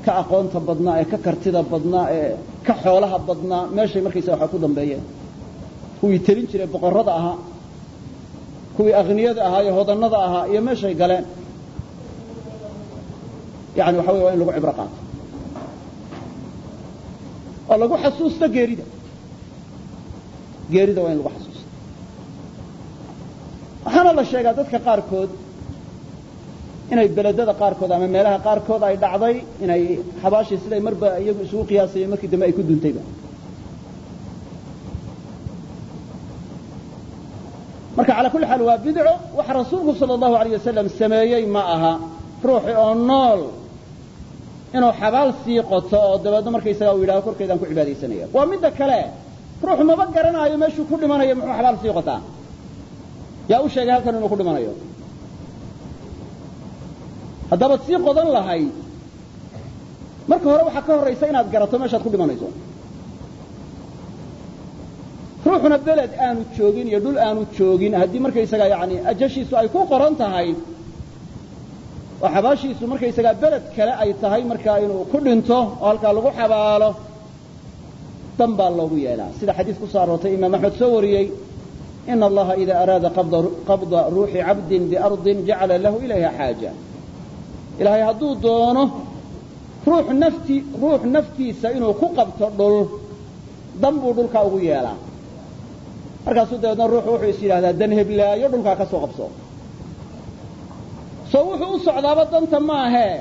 ka aqoonta badnaa ee ka kartida badnaa ee ka xoolaha badnaa meeshay markaysaga waxa ku dambeeyeen. Kuwii telin jiray boqorrada ahaa kuwii akhniyada ahaa iyo hodannada ahaa iyo meeshay galeen. Yani waxa weye waa in lagu cibro qaato. Oo lagu xasuusto geerida. Geerida waa in lagu xasuusto. Waxaana la sheegaa dadka qaarkood inay beledada qaarkood ama meelaha qaarkood ay dhacday inay xabaashii siday marba iyagu isugu qiyaasayeen markii dambe ay ku duntayba. Marka calaa kulli xaal waa bidco waxa rasuulku sala allahu alayh wasalam sameeyey ma aha. Ruuxi oo nool inuu xabaal sii qoto oo dabeedna markaysaga uu yidhahdo korkeedaan ku cibaadaysanaya. Waa midda kale. Ruuxu maba garanaayo meeshuu ku dhimanayo muxuu xabaal sii qotaa? Yaa u sheegay halkan inuu ku dhimanayo haddabaad sii qodan lahayd marka hore waxaa ka horraysa inaad garato meeshaad ku dhimanayso. Ruuxuna beled aanu joogin iyo dhul aanu joogin haddii markaysaga yani ajashiisu ay ku qoran tahay oo xabaashiisu markaysagaa beled kale ay tahay markaa inuu ku dhinto oo halkaa lagu xabaalo dan baa loogu yeelaa. Sida xadiis ku soo aroortay imaam axmed soo wariyey ina allaha ida araada qabda ruuxi cabdin biardin jacala lahu ilayha xaaja ilaahay hadduu doono ruux nafti ruux naftiisa inuu ku qabto dhul dan buu dhulkaa ugu yeelaa. Markaasuu dabeedna ruuxu wuxuu is yidhahdaa dan heblaayo dhulkaa ka soo qabso. Soo wuxuu u socdaaba danta maahee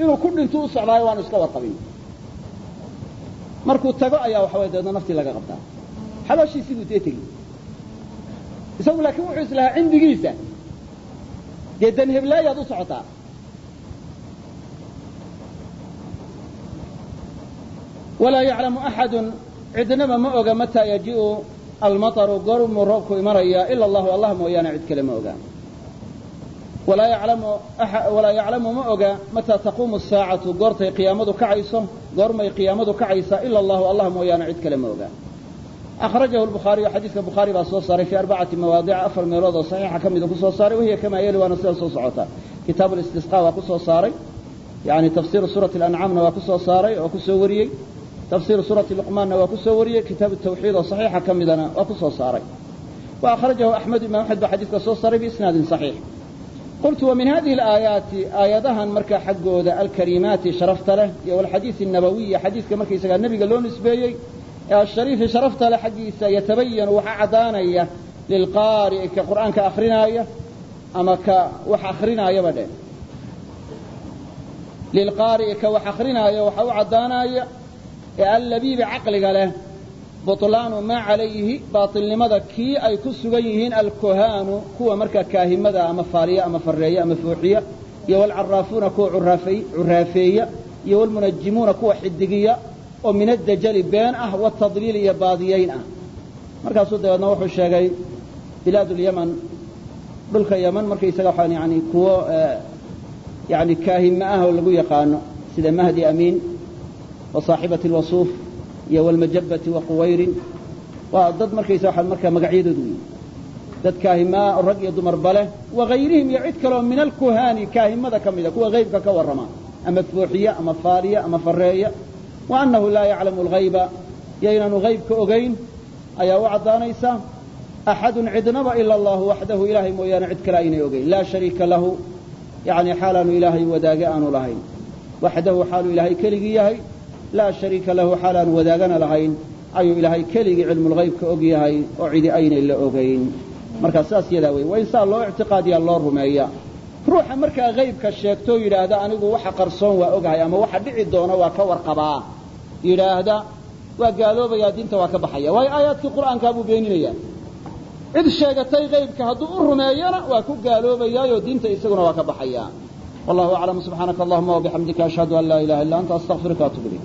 inuu ku dhinto u socdaayo waanu iska warqabin. Markuu tago ayaa waxa way dabeedna naftii laga qabtaa. Xabaashiisii buu dee tegi. Isagu laakiin wuxuu islahaa cindigiisa. Dee dan heblaayaad u socotaa walaa yaclamu axadun cidnaba ma oga mataa yaji'u almaطru goormuu roobku imanaya ila allahu allah mooyaane cid kale ma oga. Walaa yaclamu ma oga mataa taquumu saacatu goortay qiyaamadu kacayso goormay qiyaamadu kacaysaa ila allahu allah mooyaane cid kale ma oga. Akhrajahu lbukhaariyu xadiiska bukhaari baa soo saaray fii arbacati mawaadica afar meelood oo saxiixa ka mida ku soo saaray wahiya kamaa yeli waana sida soo socota. Kitaabu listisqa waa ku soo saaray yani tafsiru suurati alancaamna waa ku soo saaray oo ku soo wariyey tafsiru suurati luqmaanna waa ku soo wariyey kitaabu tawxiid oo saxiixa ka midana waa ku soo saaray wa akhrajahu axmed imaam axmed baa xadiiska soo saaray biisnaadin saxiix qultu wa min hadihi alaayaati aayadahan markaa xaggooda alkariimaati sharafta leh iyo walxadiisi nabawiya xadiiska markaysagaa nebiga loo nisbeeyey ee ashariifi sharafta leh xaggiisa yatabayanu waxaa caddaanaya lilqaari'i ka qur'aanka akrinaaya ama ka wax akrinaayaba dheh lilqaari'i ka wax akrinaayo waxa u caddaanaya ee allabiibi caqliga leh buطlaanu maa calayhi baatilnimada kii ay ku sugan yihiin alkuhaanu kuwa markaa kaahimada ama faariya ama farreeya ama fooxiya iyo walcaraafuuna kuwa curaafeeya iyo walmunajimuuna kuwa xidigiya oo min addajali been ah watadliil iyo baadiyayn ah. Markaasuu dabeedna wuxuu sheegay bilaad ulyaman dhulka yaman markaysaga waxaan yani kuwo yani kaahima ah oo lagu yaqaano sida mahdi amiin wa saaxibati alwasuuf iyo walmajabati wa quwayrin waa dad markaysa waxaa markaa magacyadoodu weyi dad kaahimaa oo rag iyo dumarba leh wagayrihim iyo cid kaleoo min alkuhaani kaahimada ka mida kuwa haybka ka warrama ama fooxiya ama faaliya ama farreeya. wa annahu laa yaclamu alghayba iyo inaanu haybka ogayn ayaa u caddaanaysa axadun cidnaba ila allahu waxdahu ilaahay mooyaane cid kale aynay ogayn laa shariika lahu yani xaalaanu ilaahay wadaage aanu lahayn. Waxdahu xaaluu ilaahay keligii yahay laa shariika lahu xaalaanu wadaagana lahayn. Ayuu ilaahay keligii cilmulhaybka og yahay oo cidi aynay la ogayn markaa saas yadaa wey waa in saa loo ictiqaadiyaa loo rumeeya ruuxa markaa haybka sheegtoo yidhaahda anigu waxa qarsoon waa ogahay ama waxa dhici doona waa ka warqabaa. Yidhaahda waa gaaloobayaa diinta waa ka baxaya waayo aayaadkii qur'aankaa buu beeninaya. Cid sheegatay haybka hadduu u rumeeyana waa ku gaaloobayaayoo diinta isaguna waa ka baxaya wallahu aclam subxaanaka allahuma wabixamdika ashhadu an laa ilaha illa anta astaqfiruka atub ilayk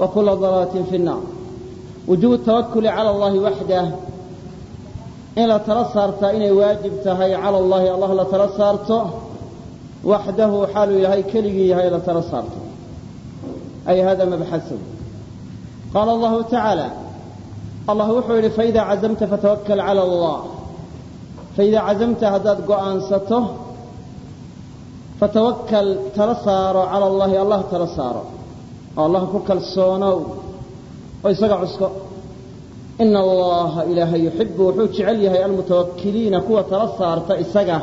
وكل ضلالة في النار وجوب التوكل على الله وحده إن لا ترسرت إن واجب تهي على الله الله لا ترسرت وحده حال إلهي كلي هي لا ترسرت أي هذا مبحثه قال الله تعالى الله وحول فإذا عزمت فتوكل على الله فإذا عزمت هداد قوانسته oo allah ku kalsoonow. Oo isaga cusko. Ina allaha ilaahay yuxibu wuxuu jecel yahay almutawakiliina kuwa tala saarta isaga.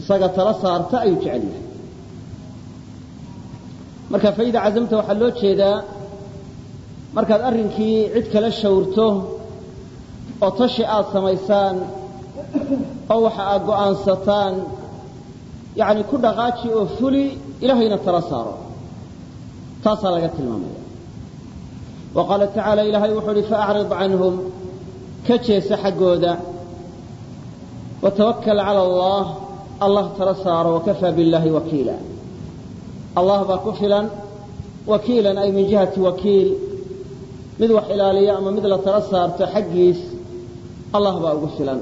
Isaga tala saarta ayuu jecel yahay. Marka faida cazamta waxaa loo jeedaa markaad arrinkii cid kala shawrto oo tashi aad samaysaan oo waxa aad go'aansataan yacni ku dhaqaaji oo fuli ilaahayna tala saaro taasaa laga tilmaamaya. Wa qaala tacaala ilaahay wuxuu uhi faacrid canhum ka jeesa xaggooda. Watawakal cala allah allah tala saaro wakafaa billaahi wakiila. Allah baa ku filan wakiilan ay min jihati wakiil. Mid wax ilaaliya ama mid la tala saarto xaggiis allah baa ugu filan.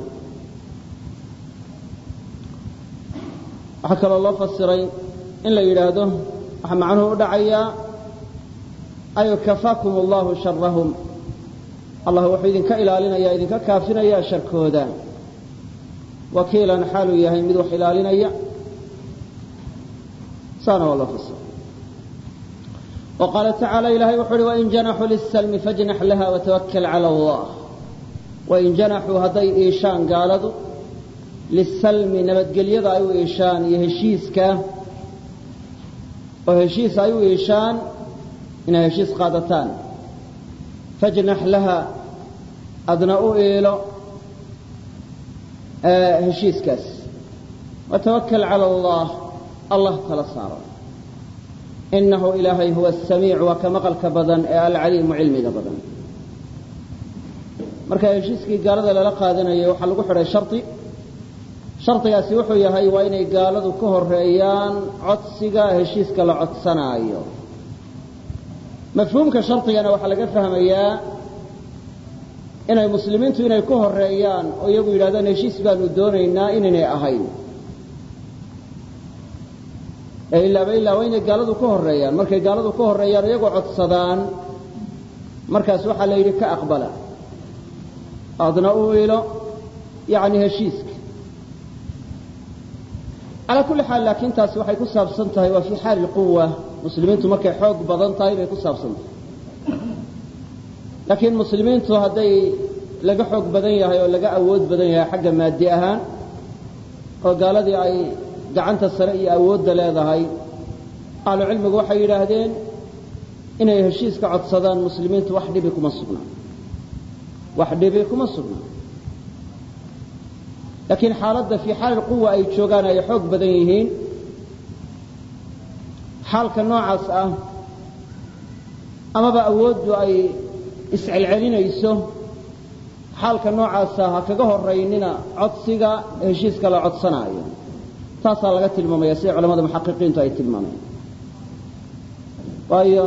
Waxaa kaloo loo fasiray in la yidhaahdo waxaa macnuhu u dhacayaa ay kafaakum allahu sharahum allah wuxuu idinka ilaalinaya idinka kaafinayaa sharkooda. Wakiilan xaaluu yahay mid wax ilaalinaya. Saana waa loo fasir wa tacaala ilaahay wuxu uhi wain janaxuu lisalmi fajnax laha watawakl calى allah. Wain janaxuu hadday iishaan gaaladu lisalmi nabadgelyada ay u iishaan iyo heshiiska oo heshiis ay u iishaan يهشيسك وهشيس أيو إيشان إن هشيس قادتان فاجنح لها أدنأوا إيلو آه هشيسكس وتوكل على الله الله تلصاره إنه إلهي هو السميع وكمقلك بدن العليم علمك بدن marka heshiiskii gaalada lala qaadanayay waxaa lagu xidhay shardi shardigaasi wuxuu yahay waa inay gaaladu ka horeeyaan codsiga heshiiska la codsanaayo mafhuumka shardigana waxaa laga fahmayaa inay muslimiintu inay ka horeeyaan oo iyagu yidhahdaan heshiis baanu doonaynaa inaynay ahayn. Ilaaba ilaa waa inay gaaladu ka horeeyaan markay gaaladu ka horeeyaan iyagoo codsadaan. Markaas waxaa la yidhi ka aqbala. Adna u ilo yani heshiiska calaa kulli xaal laakiin taasi waxay ku saabsan tahay waa fii xaali lquwa muslimiintu markay xoog badan tahay bay ku saabsan tahay. Laakiin muslimiintu hadday laga xoog badan yahay oo laga awood badan yahay xagga maadi ahaan oo gaaladii ay gacanta sare iyo awoodda leedahay ahlu cilmigu waxay yidhaahdeen inay heshiiska codsadaan muslimiintu wax dhibi kuma sugnaa wax dhibi kuma sugnaa laakiin xaaladda fii xaali lquwa ay joogaan ay xoog badan yihiin. Xaalka noocaas ah amaba awooddu ay iscelcelinayso xaalka noocaasa ha kaga horaynina codsiga heshiiska la codsanaayo. Taasaa laga tilmaamaya sida culamada muxaqiqiintu ay tilmaamayaan. Waayo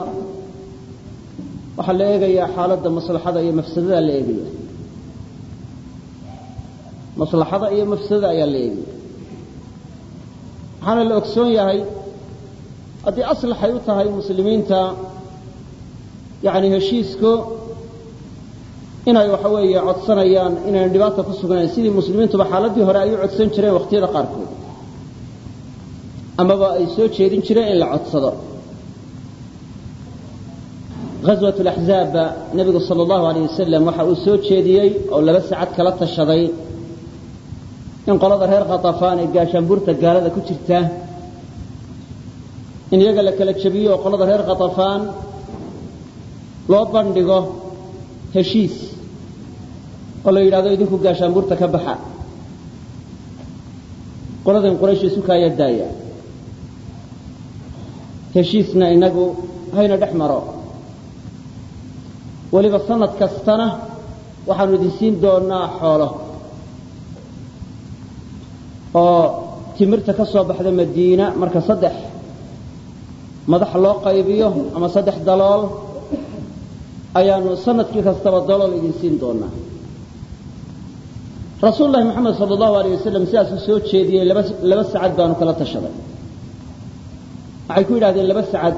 waxaa la eegayaa xaaladda maslaxada iyo mafsadada la eegaya maslaxada iyo mafsadada ayaa la eegaya waxaana la ogsoon yahay haddii aslaxay u tahay muslimiinta yani heshiisku inay waxa weeye codsanayaan inayna dhibaata ku sugnayn sidii muslimiintuba xaaladdii hore ay u codsan jireen waqtiyada qaarkood. Amaba ay soo jeedin jireen in la codsado. Ghaswat laxzaabba nebigu sala allahu alayh wasalam waxa uu soo jeediyey oo laba sacad kala tashaday in qolada reer khatafaan ee gaashaanbuurta gaalada ku jirta in iyaga la kala jebiyo oo qolada reer khatafaan loo bandhigo heshiis oo la yidhahdo idinku gaashaanbuurta ka baxa. Qoladan quraysh isu kaaya daaya. Heshiisna inagu hayna dhex maro. Weliba sanad kastana waxaanu idin siin doonaa xoolo oo timirta ka soo baxda madiina marka saddex madax loo qaybiyo ama saddex dalool ayaanu sannadkii kastaba dalool idin siin doonaa. Rasuul lahi moxamed allahu alayh wasalam sidaasuu soo jeediyey laba sacad baanu kala tashaday. Waxay ku yidhahdeen laba sacad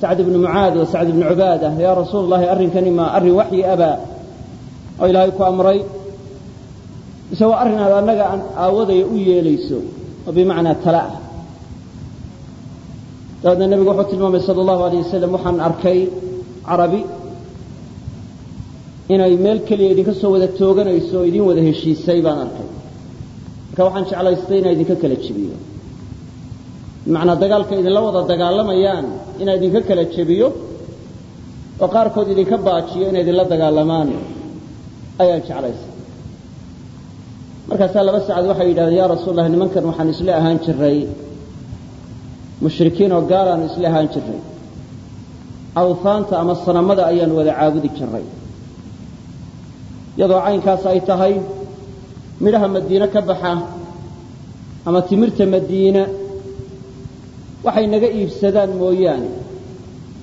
sacd ibnu mucaad wa sacd ibnu cubaada yaa rasuul arrinkani ma arrin waxyi abaa oo ilaahay ku amray mise waa arrin annaga aawadaya u yeelayso oo bimacnaa tala ah. Dabeedna nebigu wuxuu tilmaamay sala allahu alayh wasalam waxaan arkay carabi inay meel keliya idinka soo wada tooganayso oo idin wada heshiisay baan arkay. Marka waxaan jeclaystay inaa idinka kala jebiyo. Bimacnaa dagaalka idinla wada dagaalamayaan inaa idinka kala jebiyo oo qaarkood idinka baajiyo inay idinla dagaalamaan ayaan jeclaystay markaasaa laba sacad waxay yidhahdeen ya rasuul allah nimankan waxaan isla ahaan jiray mushrikiin oo gaalaanu isla ahaan jiray awhaanta ama sanamada ayaanu wada caabudi jiray iyadoo caynkaas ay tahay midhaha madiine ka baxa ama timirta madiine waxay naga iibsadaan mooyaane.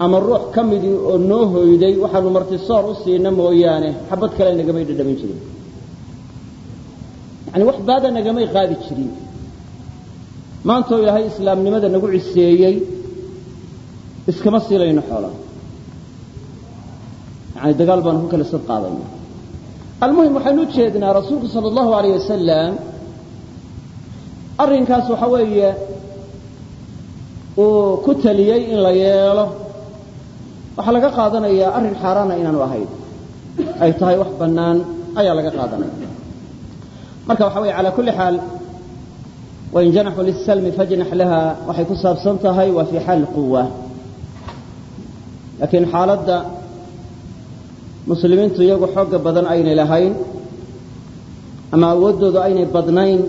Ama ruux ka midii oo noo hoyday waxaanu martisoor u siina mooyaane. Xabad kale nagamay dhadhamin jirin yani wax baada nagamay qaadi jirin. Maantoo ilaahay islaamnimada nagu ciseeyey iskama siilayno xoolaa yani dagaal baanu ku kala sad qaadayna almuhim waxaynu u rasuulku sala allahu alayh wasalam arrinkaas waxa weeye uu ku taliyey in la yeelo. Waxaa laga qaadanayaa arrin xaaraana inaanu ahayn. Ay tahay wax bannaan ayaa laga qaadanaya marka waxa weye calaa kulli xaal wain janaxuu lisalmi fajnax laha waxay ku saabsan tahay waa fii xaali quwa laakiin xaaladda muslimiintu iyagu xooga badan aynay lahayn ama awooddooda aynay badnayn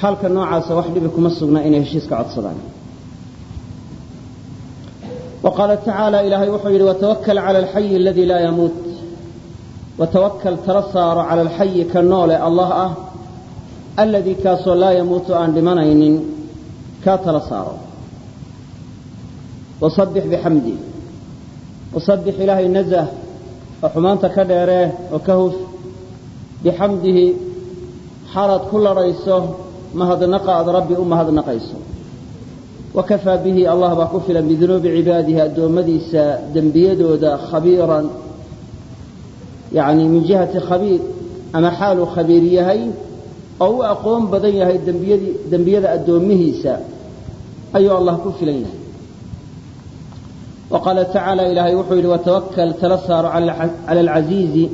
xaalka noocaasa wax dhibi kuma sugna inay heshiiska codsadaan. Wa qaala tacaala ilaahay wuxuu yidhi watawakal cala alxayi aladii laa yamuut watawakal tala saaro cala alxayi ka noole allah ah aladii kaasoo laa yamuutu aan dhimanaynin kaa tala saaro wasabbix bixamdi wasabbix ilaahay nazah oo xumaanta ka dheeree oo ka huf. Bixamdihi xaalaad ku ladhayso mahadnaqa aad rabbi u mahadnaqayso. Wakafaa bihi allah baa ku filan bidunuubi cibaadihi addoommadiisa dembiyadooda khabiiran yani min jihati khabiir ama xaaluu khabiir yahay oo u aqoon badan yahay dembiyada addoommihiisa ayuu allah ku filan yahay wa qaala tacaala ilaahay wuxuu yidhi watawakal tala saaro cala alcasiizi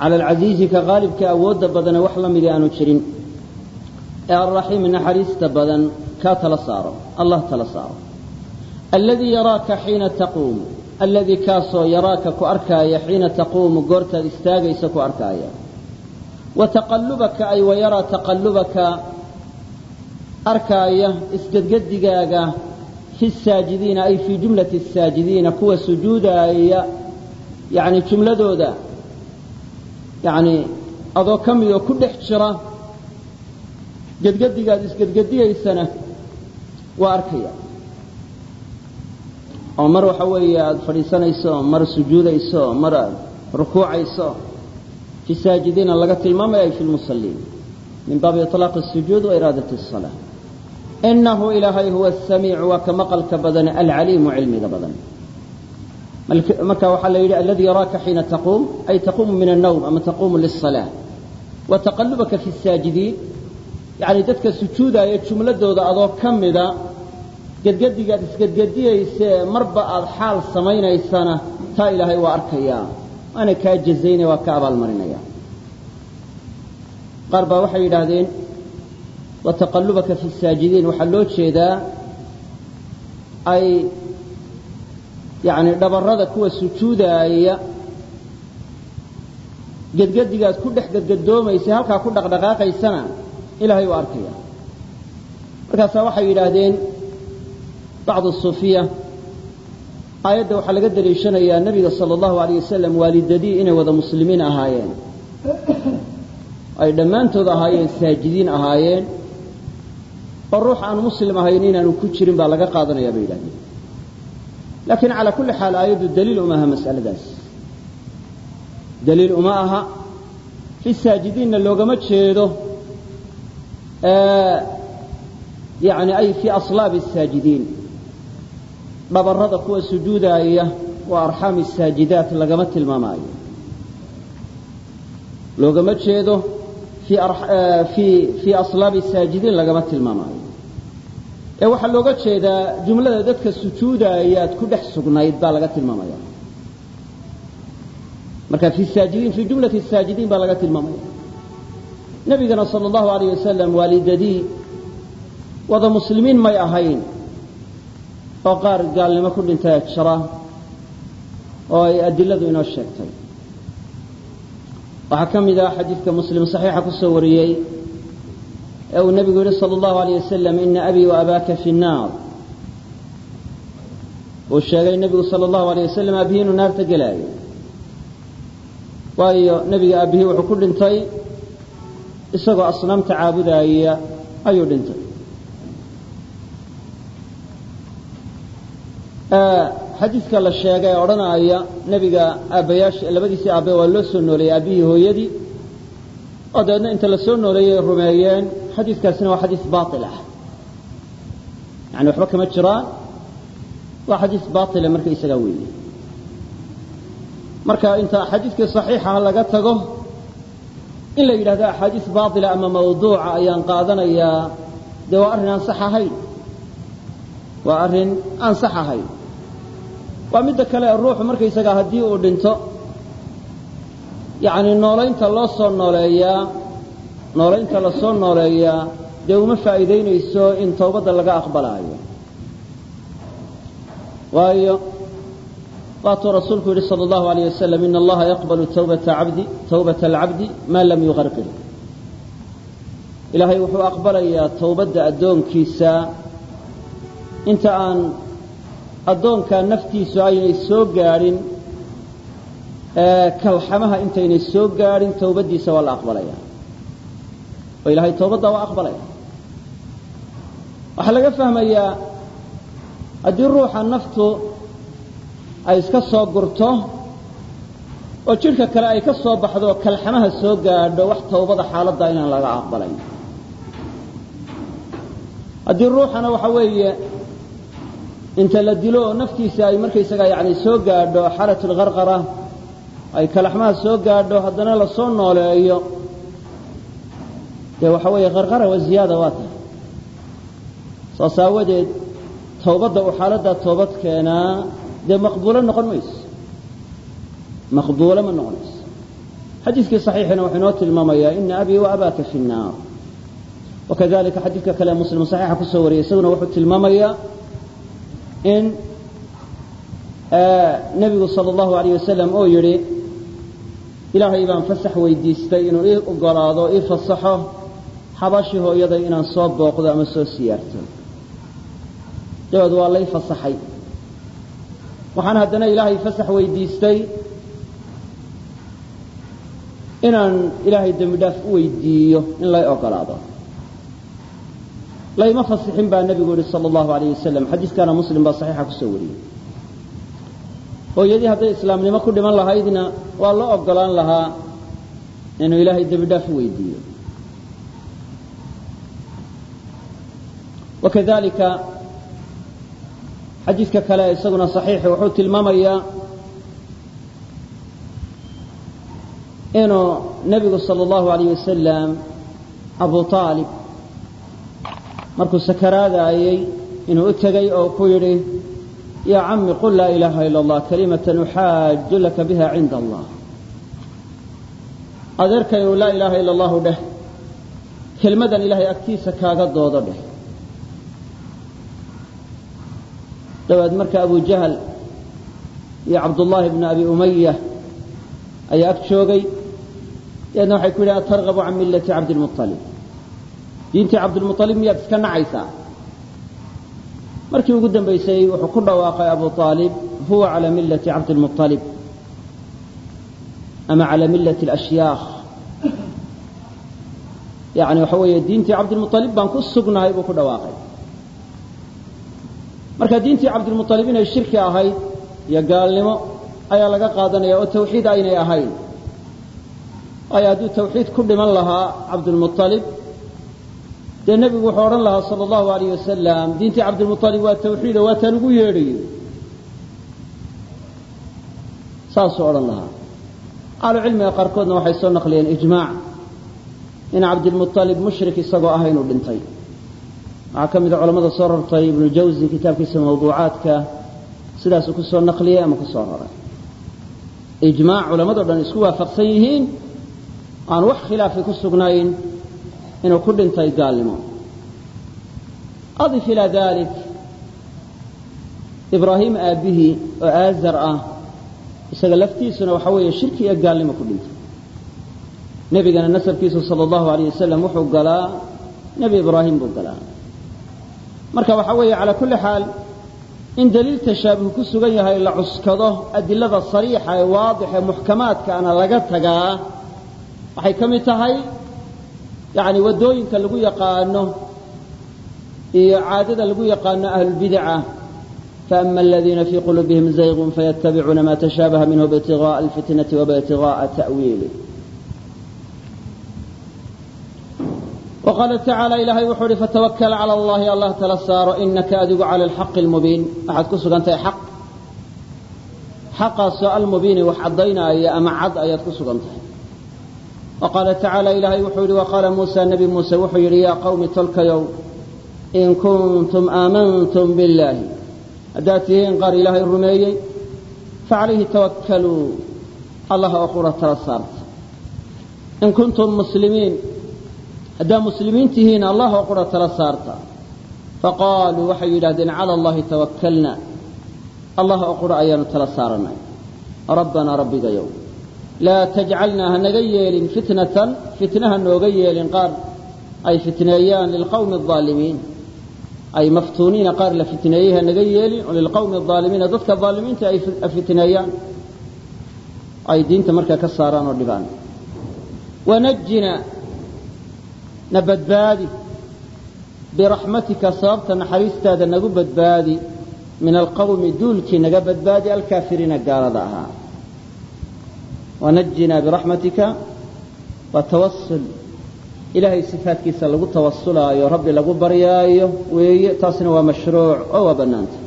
cala alcasiizi ka qaalibka awoodda badane wax la midii aanu jirin. Ee alraxiimi naxariista badan kaa tala saaro allah tala saaro alladii yaraaka xiina taquumu alladii kaasoo yaraaka ku arkaaya xiina taquumu goortaad istaagaysa ku arkaaya. Wa taqallubaka ay wa yaraa taqallubaka arkaaya isgedgedigaaga fi saajidiina ay fii jumlati asaajidiina kuwa sujuudaaya yani jumladooda. Yani adoo ka mid oo ku dhex jira gedgedigaad isgedgedigaysana waa arkaya oo mar waxa weeye aada fadhiisanayso mar sujuudayso mar aad rukuucayso fi saajidiina laga tilmaamaya ay fi lmusaliin min baabi iطlaaqi الsujuud wa iraadati الصalaa inahu ilaahay huwa الsamiicu waa ka maqalka badan alcaliimu cilmiga badan marka waxaa la yidhi aladi yaraaka xiina taquum ay taquumu min الnawm ama taquumu liلصalaaة wa taqalubaka fi الsaajidiin yani dadka sujuudaya jumladooda adoo ka mida gedgedigaad isgedgediyaysee marba aad xaal samaynaysana taa ilaahay waa arkayaa waana kaa jazaynaya waa ka abaalmarinaya. Qaar baa waxay yidhaahdeen wa taqallubaka fi saajidiin. Waxaa loo jeedaa ay yani dhabarrada kuwa sujuudaaya gedgedigaad ku dhex gedgadoomaysay halkaa ku dhaqdhaqaaqaysana ilaahay waa arkaya. Markaasaa waxay yidhaahdeen bacdu suufiya aayadda waxaa laga daliishanayaa nebiga sala allahu alayh wasalam waalidadii inay wada muslimiin ahaayeen ay dhammaantood ahaayeen saajidiin ahaayeen oo ruux aan muslim ahayn inaanu ku jirin baa laga qaadanaya bay yidhahdeen laakiin calaa kulli xaal aayaddu daliil uma aha mas'aladaas daliil uma aha fi saajidiinna loogama jeedo yani ay fii aslaabi asaajidiin dhabarrada kuwa sujuudaaya waa arxaami saajidaat lagama tilmaamaayo. Loogama jeedo fii aslaabi saajidiin lagama tilmaamaayo. Ee waxaa looga jeedaa jumlada dadka sujuudaayaad ku dhex sugnayd baa laga tilmaamaya. Marka fi saajidiin fii jumlati saajidiin baa laga tilmaamaya. Nebigana sala allahu alayh wasalam waalidadii wada muslimiin may ahayn oo qaar gaalnimo ku dhintay jira oo ay adiladu inoo sheegtay. Waxaa ka mid ah xadiidka muslim saxiixa ku wariyey ee uu nebigu yihi sala allahu alayh wasalam ina abii wa abaaka fi nnaar. Uu sheegay nebigu sala allahu alayh wasalam aabihii inuu naarta gelaayo. Waayo nebiga aabihii wuxuu ku dhintay isagoo asnaamta caabudaaya ayuu dhintay xadiidka la sheegay ee odhanaya nebiga aabbayaasha labadiisii aabbe waa loo soo nooleeyey aabbihii hooyadii. Oo inta la soo rumeeyeen xadiidkaasina waa xadiis baail ah. Yani waxba kama jiraan waa xadiis baaile marka isagaa weeye. Marka inta axaadiiskii saxiixaha laga tago in la yidhahdo axaadiis baaila ama mawduuca ayaan qaadanayaa dee waa arrin aan sax ahayn? Waa arrin aan sax ahayn waa midda kale ruuxu markaysagaa haddii uu dhinto yacni noolaynta loo soo nooleeyaa noolaynta la soo nooleeyaa dee uma faa'iidaynayso in tawbadda laga aqbalaayo. Waayo waatuu rasuulku yidhi sala allahu alayh wasalam ina allaha yaqbalu tawbata abdi tawbata alcabdi maa lam yuqarqir ilaahay wuxuu aqbalayaa tawbadda addoonkiisa. Inta aan addoonkaa naftiisu aynay soo gaadhin kalxamaha intaynay soo gaadhin tawbaddiisa waa la aqbalaya. Oo ilaahay tawbaddaa waa aqbalaya. Waxaa laga fahmayaa haddii ruuxa naftu ay iska soo gurto oo jidhka kale ay ka soo baxdo kalxamaha soo gaadho wax tawbada xaaladdaa inaan laga aqbalayn haddii ruuxana waxa weeye inta la dilo oo naftiisa ay markaysagaa yani soo gaadho xaalat alkarqara ay kalaxmaha soo gaadho haddana la soo nooleeyo dee waxa weeye qarqara wa ziyaada waa tahay saas aawadeed towbadda uu xaaladdaa toobad keenaa dee maqbuulo noqon mayso maqbuulo ma noqonayso xadiiskii صaxiixina wuxuu inoo tilmaamayaa ina abii wa abaaka fi الnaar wakadalika xadiidka kale muslim صaxiixa kusoo wariyay isaguna wuxuu tilmaamayaa in nebigu salى اllahu alayh wasalam oo yidhi ilaahay baan fasax weydiistay inuu ii ogolaado ii fasaxo xabashi hooyaday inaan soo booqdo ama soo siyaarto. Dabeed waa lay fasaxay. Waxaan haddana ilaahay fasax weydiistay inaan ilaahay dembi u weydiiyo in lay ogolaado layma fasixin baa nabigu yihi sal allahu alayh wasalam xadiidkaana muslim baa saxiixa ku soo wariyey. Hooyadii hadday islaamnimo ku dhiman lahaydna waa loo oggolaan lahaa inuu ilaahay dembidhaaf weydiiyo. Wakadalika xadiidka kale isaguna saxiixi wuxuu tilmaamayaa inuu nebigu sala allahu alayh wasalam abu aalib markuu sakaraadaayey inuu u tegey oo ku yidhi yaa cammi qul laa ilaaha ila allah kalimatan uxaaju laka biha cinda allah. Adeerkayu laa ilaaha ila allahu dheh kelmadan ilaahay agtiisa kaaga doodo dheh. Dabaad marka abu jahl iyo cabdullaahi bnu abi umaya ayaa ag joogay deedna waxay ku yidhi atargabu can millati cabdiilmualib diintii cabdilmualib miyaad iska nacaysaa? Markii ugu dambaysay wuxuu ku dhawaaqay abu aalib huwa calaa millati cabdilmualib ama calaa millati alashyaakh yani waxa weeye diintii cabdilmualib baan ku sugnahay buu ku dhawaaqay. Marka diintii cabdilmualib inay shirki ahayd iyo gaalnimo ayaa laga qaadanaya oo tawxiid aynay ahayn. Waayo hadduu tawxiid ku dhiman lahaa cabdilmualib dee nebigu wuxuu odhan lahaa sala allahu alayh wasalam diintii cabdilmualib waa tawxiido waa taan ugu yeedhayo saasuu odhan lahaa. Ahlucilmiga qaarkoodna waxay soo naqliyeen ijmaac in cabdilmualib mushrik isagoo ah inuu dhintay. Waxaa ka mida culamada soo rartay ibnu jawzi kitaabkiisa mawduucaadka sidaasuu ku soo naqliyey ama ku soo raray. Ijmaac culamado dhan isku waafaqsan yihiin aan wax khilaafi ku sugnayn inuu ku dhintay gaalnimo adif ilaa dalik ibraahim aabbihii oo aazar ah isaga laftiisuna waxa weeye shirki iyo gaalnimo ku dhintay nebigana nasabkiisu sala allahu alayh wasalam wuxuu galaa nebi ibraahim buu galaa marka waxa weeye calaa kulli xaal in daliil tashaabuh ku sugan yahay la cuskado adilada sariixa ee waadix ee muxkamaadkaana laga tagaa waxay ka mid tahay yani waddooyinka lagu yaqaano iyo caadada lagu yaqaano ahlulbidaca faama aladiina fii quluubihim zaygun fayattabicuuna ma tashaabaha minhu bitigaءa alfitnati wabitigaءa ta'wiili وqاaل تaعaaلى ilahay wuxuu uhi fatwakl calى اllahi allah tala saaro inaka adigu calى اlxaqi اlmubiin waxaad ku sugan tahay xaq xaqaasoo almubiini wax caddaynaya ama cad ayaad ku sugan tahay qaala tacaala ilaahay wuxuu yidhi waqaala muusa nebi muuse wuxuu yidhi yaa qawmi tolkayow in kuntum aamantum billaahi haddaad tihiin qaar ilaahay rumeeyey facalayhi tawakaluu allah oo qura tala saarta in kuntum muslimiin haddaad muslimiin tihiin allah oo qura tala saarta faqaaluu waxay yidhahdeen cala allahi tawakalna allah oo qura ayaanu tala saaranay rabbanaa rabbigayow laa tajcalnaa hanaga yeelin fitnatan fitnaha nooga yeelin qaar ay fitneeyaan lilqawmi aalimiin ay maftuuniina qaar la fitneeyey hanaga yeelin oo lilqawmi dadka aalimiinta ay fitneeyaan ay diinta markaa ka saaraan oo dhibaan wanajina na badbaadi biraxmatika sababta naxariistaada nagu badbaadi min alqawmi duulkii naga badbaadi alkaafiriina gaalada ahaa wanajinaa biraxmatika waa tawasul ilaahay sifaadkiisa lagu tawasulaayo rabbi lagu baryaayo weeye taasna waa mashruuc oo waa bannaanta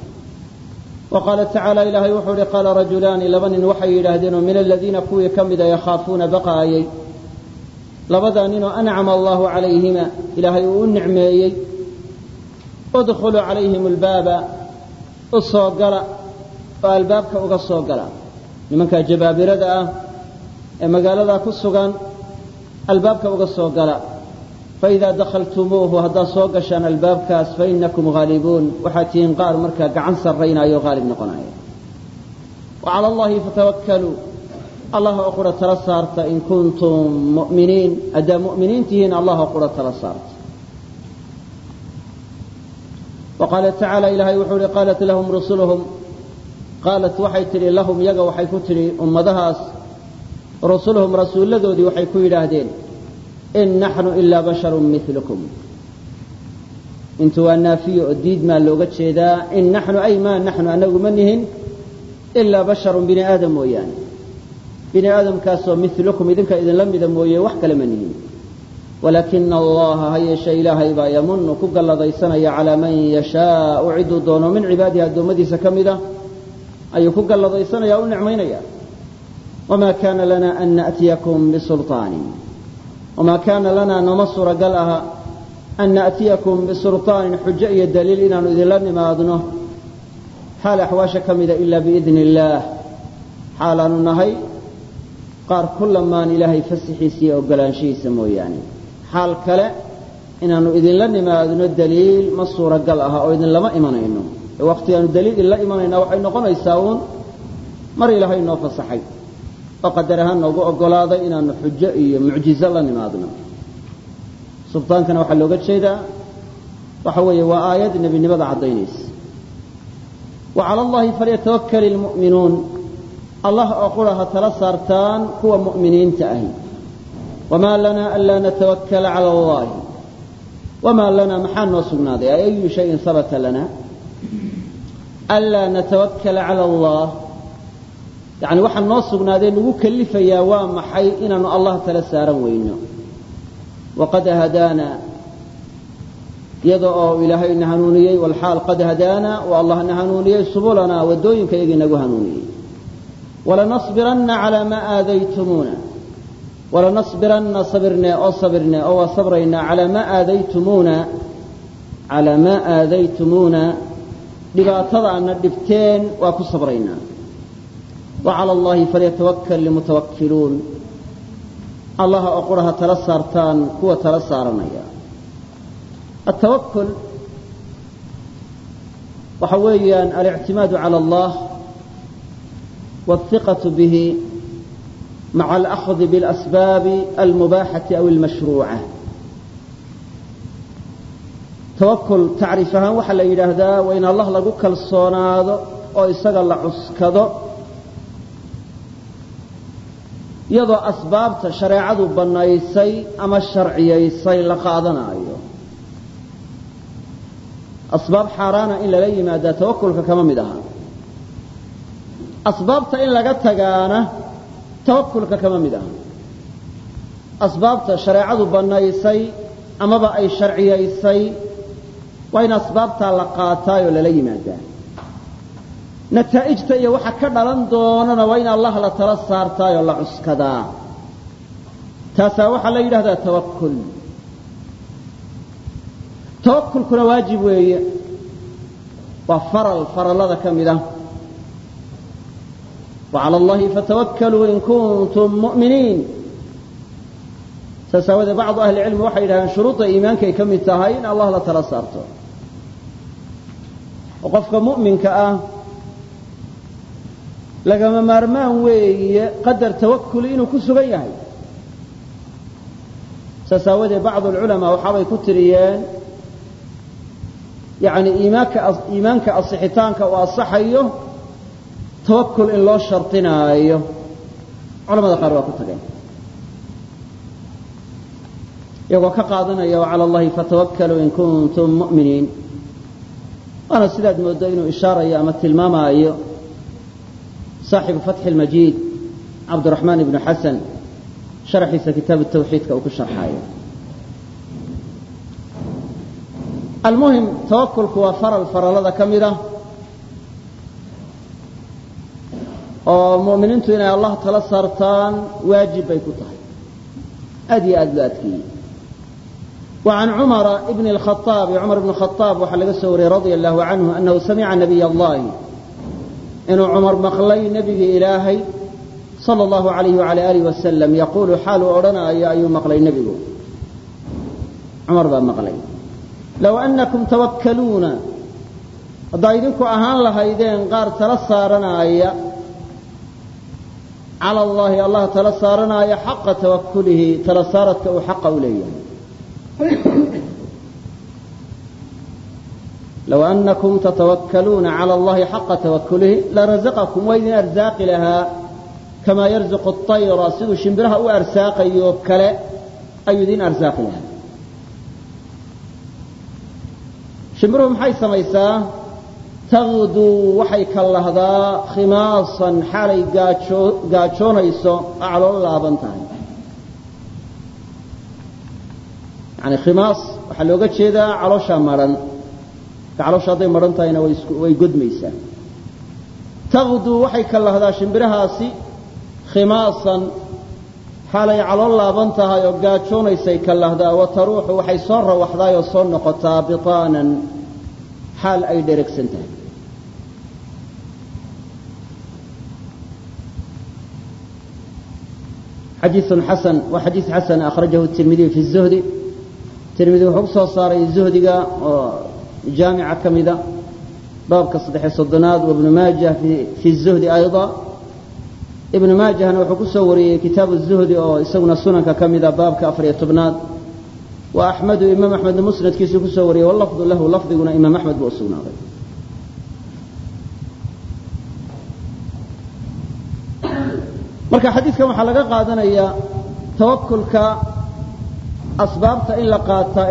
wa qaala tacaala ilaahay wuxuu ihi qaala rajulaani laba nin waxay yidhaahdeenoo min aladiina kuwii ka mida yakhaafuuna baqaayay labadaa ninoo ancama allahu calayhima ilaahay uu u nicmeeyey udkhuluu calayhim albaaba u soo gala oo albaabka uga soo gala nimankaa jabaabirada ah ee magaaladaa ku sugan albaabka uga soo gala. Faidaa dakhaltumuuhu haddaad soo gashaan albaabkaas fainakum haalibuun waxaad tihiin qaar markaa gacan sarraynaayo o haalib noqonaya wa allahi fatawakkaluu. Allah oo tala saarta in kuntum mu'miniin. Haddaa mu'miniin allah oo tala saarta. Wa tacaala ilaahay wuxuu ihi qaalat lahum rusuluhum. Qaalat waxay tidhi lahum yaga waxay ku tidhi ummadahaas rusuluhum rasuulladoodii waxay ku yidhaahdeen in naxnu ilaa basharun milukum intu waa naafiyo oo diid maa looga jeedaa in naxnu ay maa naxnu annagu ma nihin ilaa basharun bini aadam mooyaane bini aadamkaasoo milukum idinka idinla mida mooye wax kale ma nihin walaakina allaha ha yeeshe ilaahay baa yamunu ku galladaysanaya calaa man yashaau ciduu doono min cibaadihi addoommadiisa ka mida ayuu ku galladaysanaya u nicmaynaya wamaa kaana lana an na'tiyakum bisulطaanin wamaa kaana lanaa nooma suuragal aha an na'tiyakum bisulطaanin xujo iyo daliil inaanu idinla nimaadno xaal axwaasha ka mida ila biidni illaah xaalaanu nahay qaar ku lamaan ilaahay fasixiisa iyo ogolaanshihiisa mooyaane xaal kale inaanu idinla nimaadno daliil ma suuragal aha oo idinlama imanayno ee wakhtigaanu daliil idinla imanaynaa waxay noqonaysaa uun mar ilaahay noo fasaxay oo qadar ahaan noogu oggolaaday inaanu xujo iyo mucjizo la nimaadno. Sultaankana waxaa looga jeedaa waxa weeye waa aayad nebinimada caddaynaysa. Wa cala allahi falyatawakkali ilmu'minuun allah oo qura ha tala saartaan kuwa mu'miniinta ahi. Wamaa lanaa anlaa natawakkala cala allahi. Wamaa lanaa maxaa noo sugnaaday? Ay ayu shayin habata lana anlaa natawakkala cala allah yacni waxaa noo sugnaadee nagu kelifayaa waa maxay inaanu allah tala saaran weyno. Waqad hadaana iyada oo ilaahayna hanuuniyey walxaal qad hadaana oo allahna hanuuniyey subulanaa waddooyinka iyagii nagu hanuuniyey. Walanasbiranna calaa maa aadaytumuuna. Walanasbiranna sabirne oo sabirne oo waa sabraynaa calaa maa aadaytumuuna. Calaa maa aadaytumuuna. Dhibaatada aadna dhibteen waa ku sabraynaa wa cala allahi falyatawakkal limutawakkiluun allaha oo qura ha tala saartaan kuwa tala saaranaya atawakul waxa weeyaan alictimaadu cala allah والثقة به مع الأخذ بالأسباب المباحة أو المشروعة توكل تعرفها وحا لا يراهدا وإن الله لغو كالصونادو أو إساق الله iyadoo asbaabta shareecadu bannaysay ama sharciyaysay la qaadanaayo. Asbaab xaaraana in lala yimaadaa tawakulka kama mid aha. Asbaabta in laga tagaana tawakulka kama mid aha. Asbaabta shareecadu bannaysay amaba ay sharciyaysay waa in asbaabtaa la qaataayoo lala yimaadaa nataa'ijta iyo waxa ka dhalan doonana waa in allah la tala saartaayoo la cuskadaa. Taasaa waxaa la yidhahdaa tawakul tawakulkuna waajib weeye. Waa faral farallada ka mid ah. Wacala allahi fatawakkaluu in kuntum mu'miniin. Saas aawadee bacdu ahlicilmi waxay yidhahdeen shuruudda iimaankay ka mid tahay in allah la tala saarto. Oo qofka mu'minka ah lagama maarmaan weeye qadar tawakuli inuu ku sugan yahay. Saas aawadee bacdu alculamaa waxaabay ku tiriyeen yani iimaanka asixitaanka uu asaxayo tawakul in loo shardinaayo. Culamada qaar waa ku tageen. Iyagoo ka qaadanaya wacala allahi fatawakkaluu in kuntum mu'miniin. Waana sidaad mooddo inuu ishaarayo ama tilmaamaayo saaxibu fatxi اlmajiid cabdiraxmaan ibnu xasan sharxiisa kitaabu tawxiidka uu ku sharxaayo almuhim tawakulku waa faral farallada ka mid ah oo mu'miniintu inay allah tala saartaan waajib bay ku tahay aad iyo aad loo adkeeyey wa can cumara bni lkhaaab cumar bn khaaab waxaa laga soo wariyey radia allahu canhu annahu samica nabiy allahi inuu cumar maqlay nebigii ilaahay sala allahu alayh wala alih wasalam yaquulu xaaluu odhanaayo ayuu maqlay nebigu. Cumar baa maqlay. Low annakum tawakkaluuna haddaa idinku ahaan lahaydeen qaar tala saaranaaya cala allahi allah tala saaranaaya xaqa tawakulihi tala saaradka uu xaqa u leeyahay low annakum tatawakkaluuna cala allahi xaqa tawakulihi larazaqakum waa idin arsaaqi lahaa kamaa yarzuqu اطayra siduu shimbiraha u arsaaqayo kale ayuu idin arsaaqi lahaa shimbiruhu maxay samaysaa tagduu waxay kallahdaa khimaasan xaalay gaajoonayso acloo laaban tahay yani khimaas waxaa looga jeedaa calooshaa madhan caloosha hadday madhan tahayna way godmaysaa tagduu waxay kallahdaa shimbirahaasi khimaasan xaalay calool laaban tahay oo gaajoonaysay kallahdaa wa taruuxu waxay soo rawaxdaay oo soo noqotaa bitaanan xaal ay dheregsan tahay. Xadiiun xasan waa xadiis xasan akhrajahu tirmidiy fi zuhdi. Tirmidi wuxuu ku soo saaray zuhdiga oo jaamica ka mida baabka saddexiy soddonaad wa ibnu maajah fi zuhdi ayda. Ibnu maajahna wuxuu ku soo wariyey kitaabu zuhdi oo isaguna sunanka ka mida baabka afariyo tobnaad. Wa axmedu imaam axmedna musnadkiisuu ku soo wariyey walafdu lahu lafdiguna imaam axmed buu usugnaaday marka xadiidkan waxaa laga qaadanayaa tawakulka asbaabta in la qaataa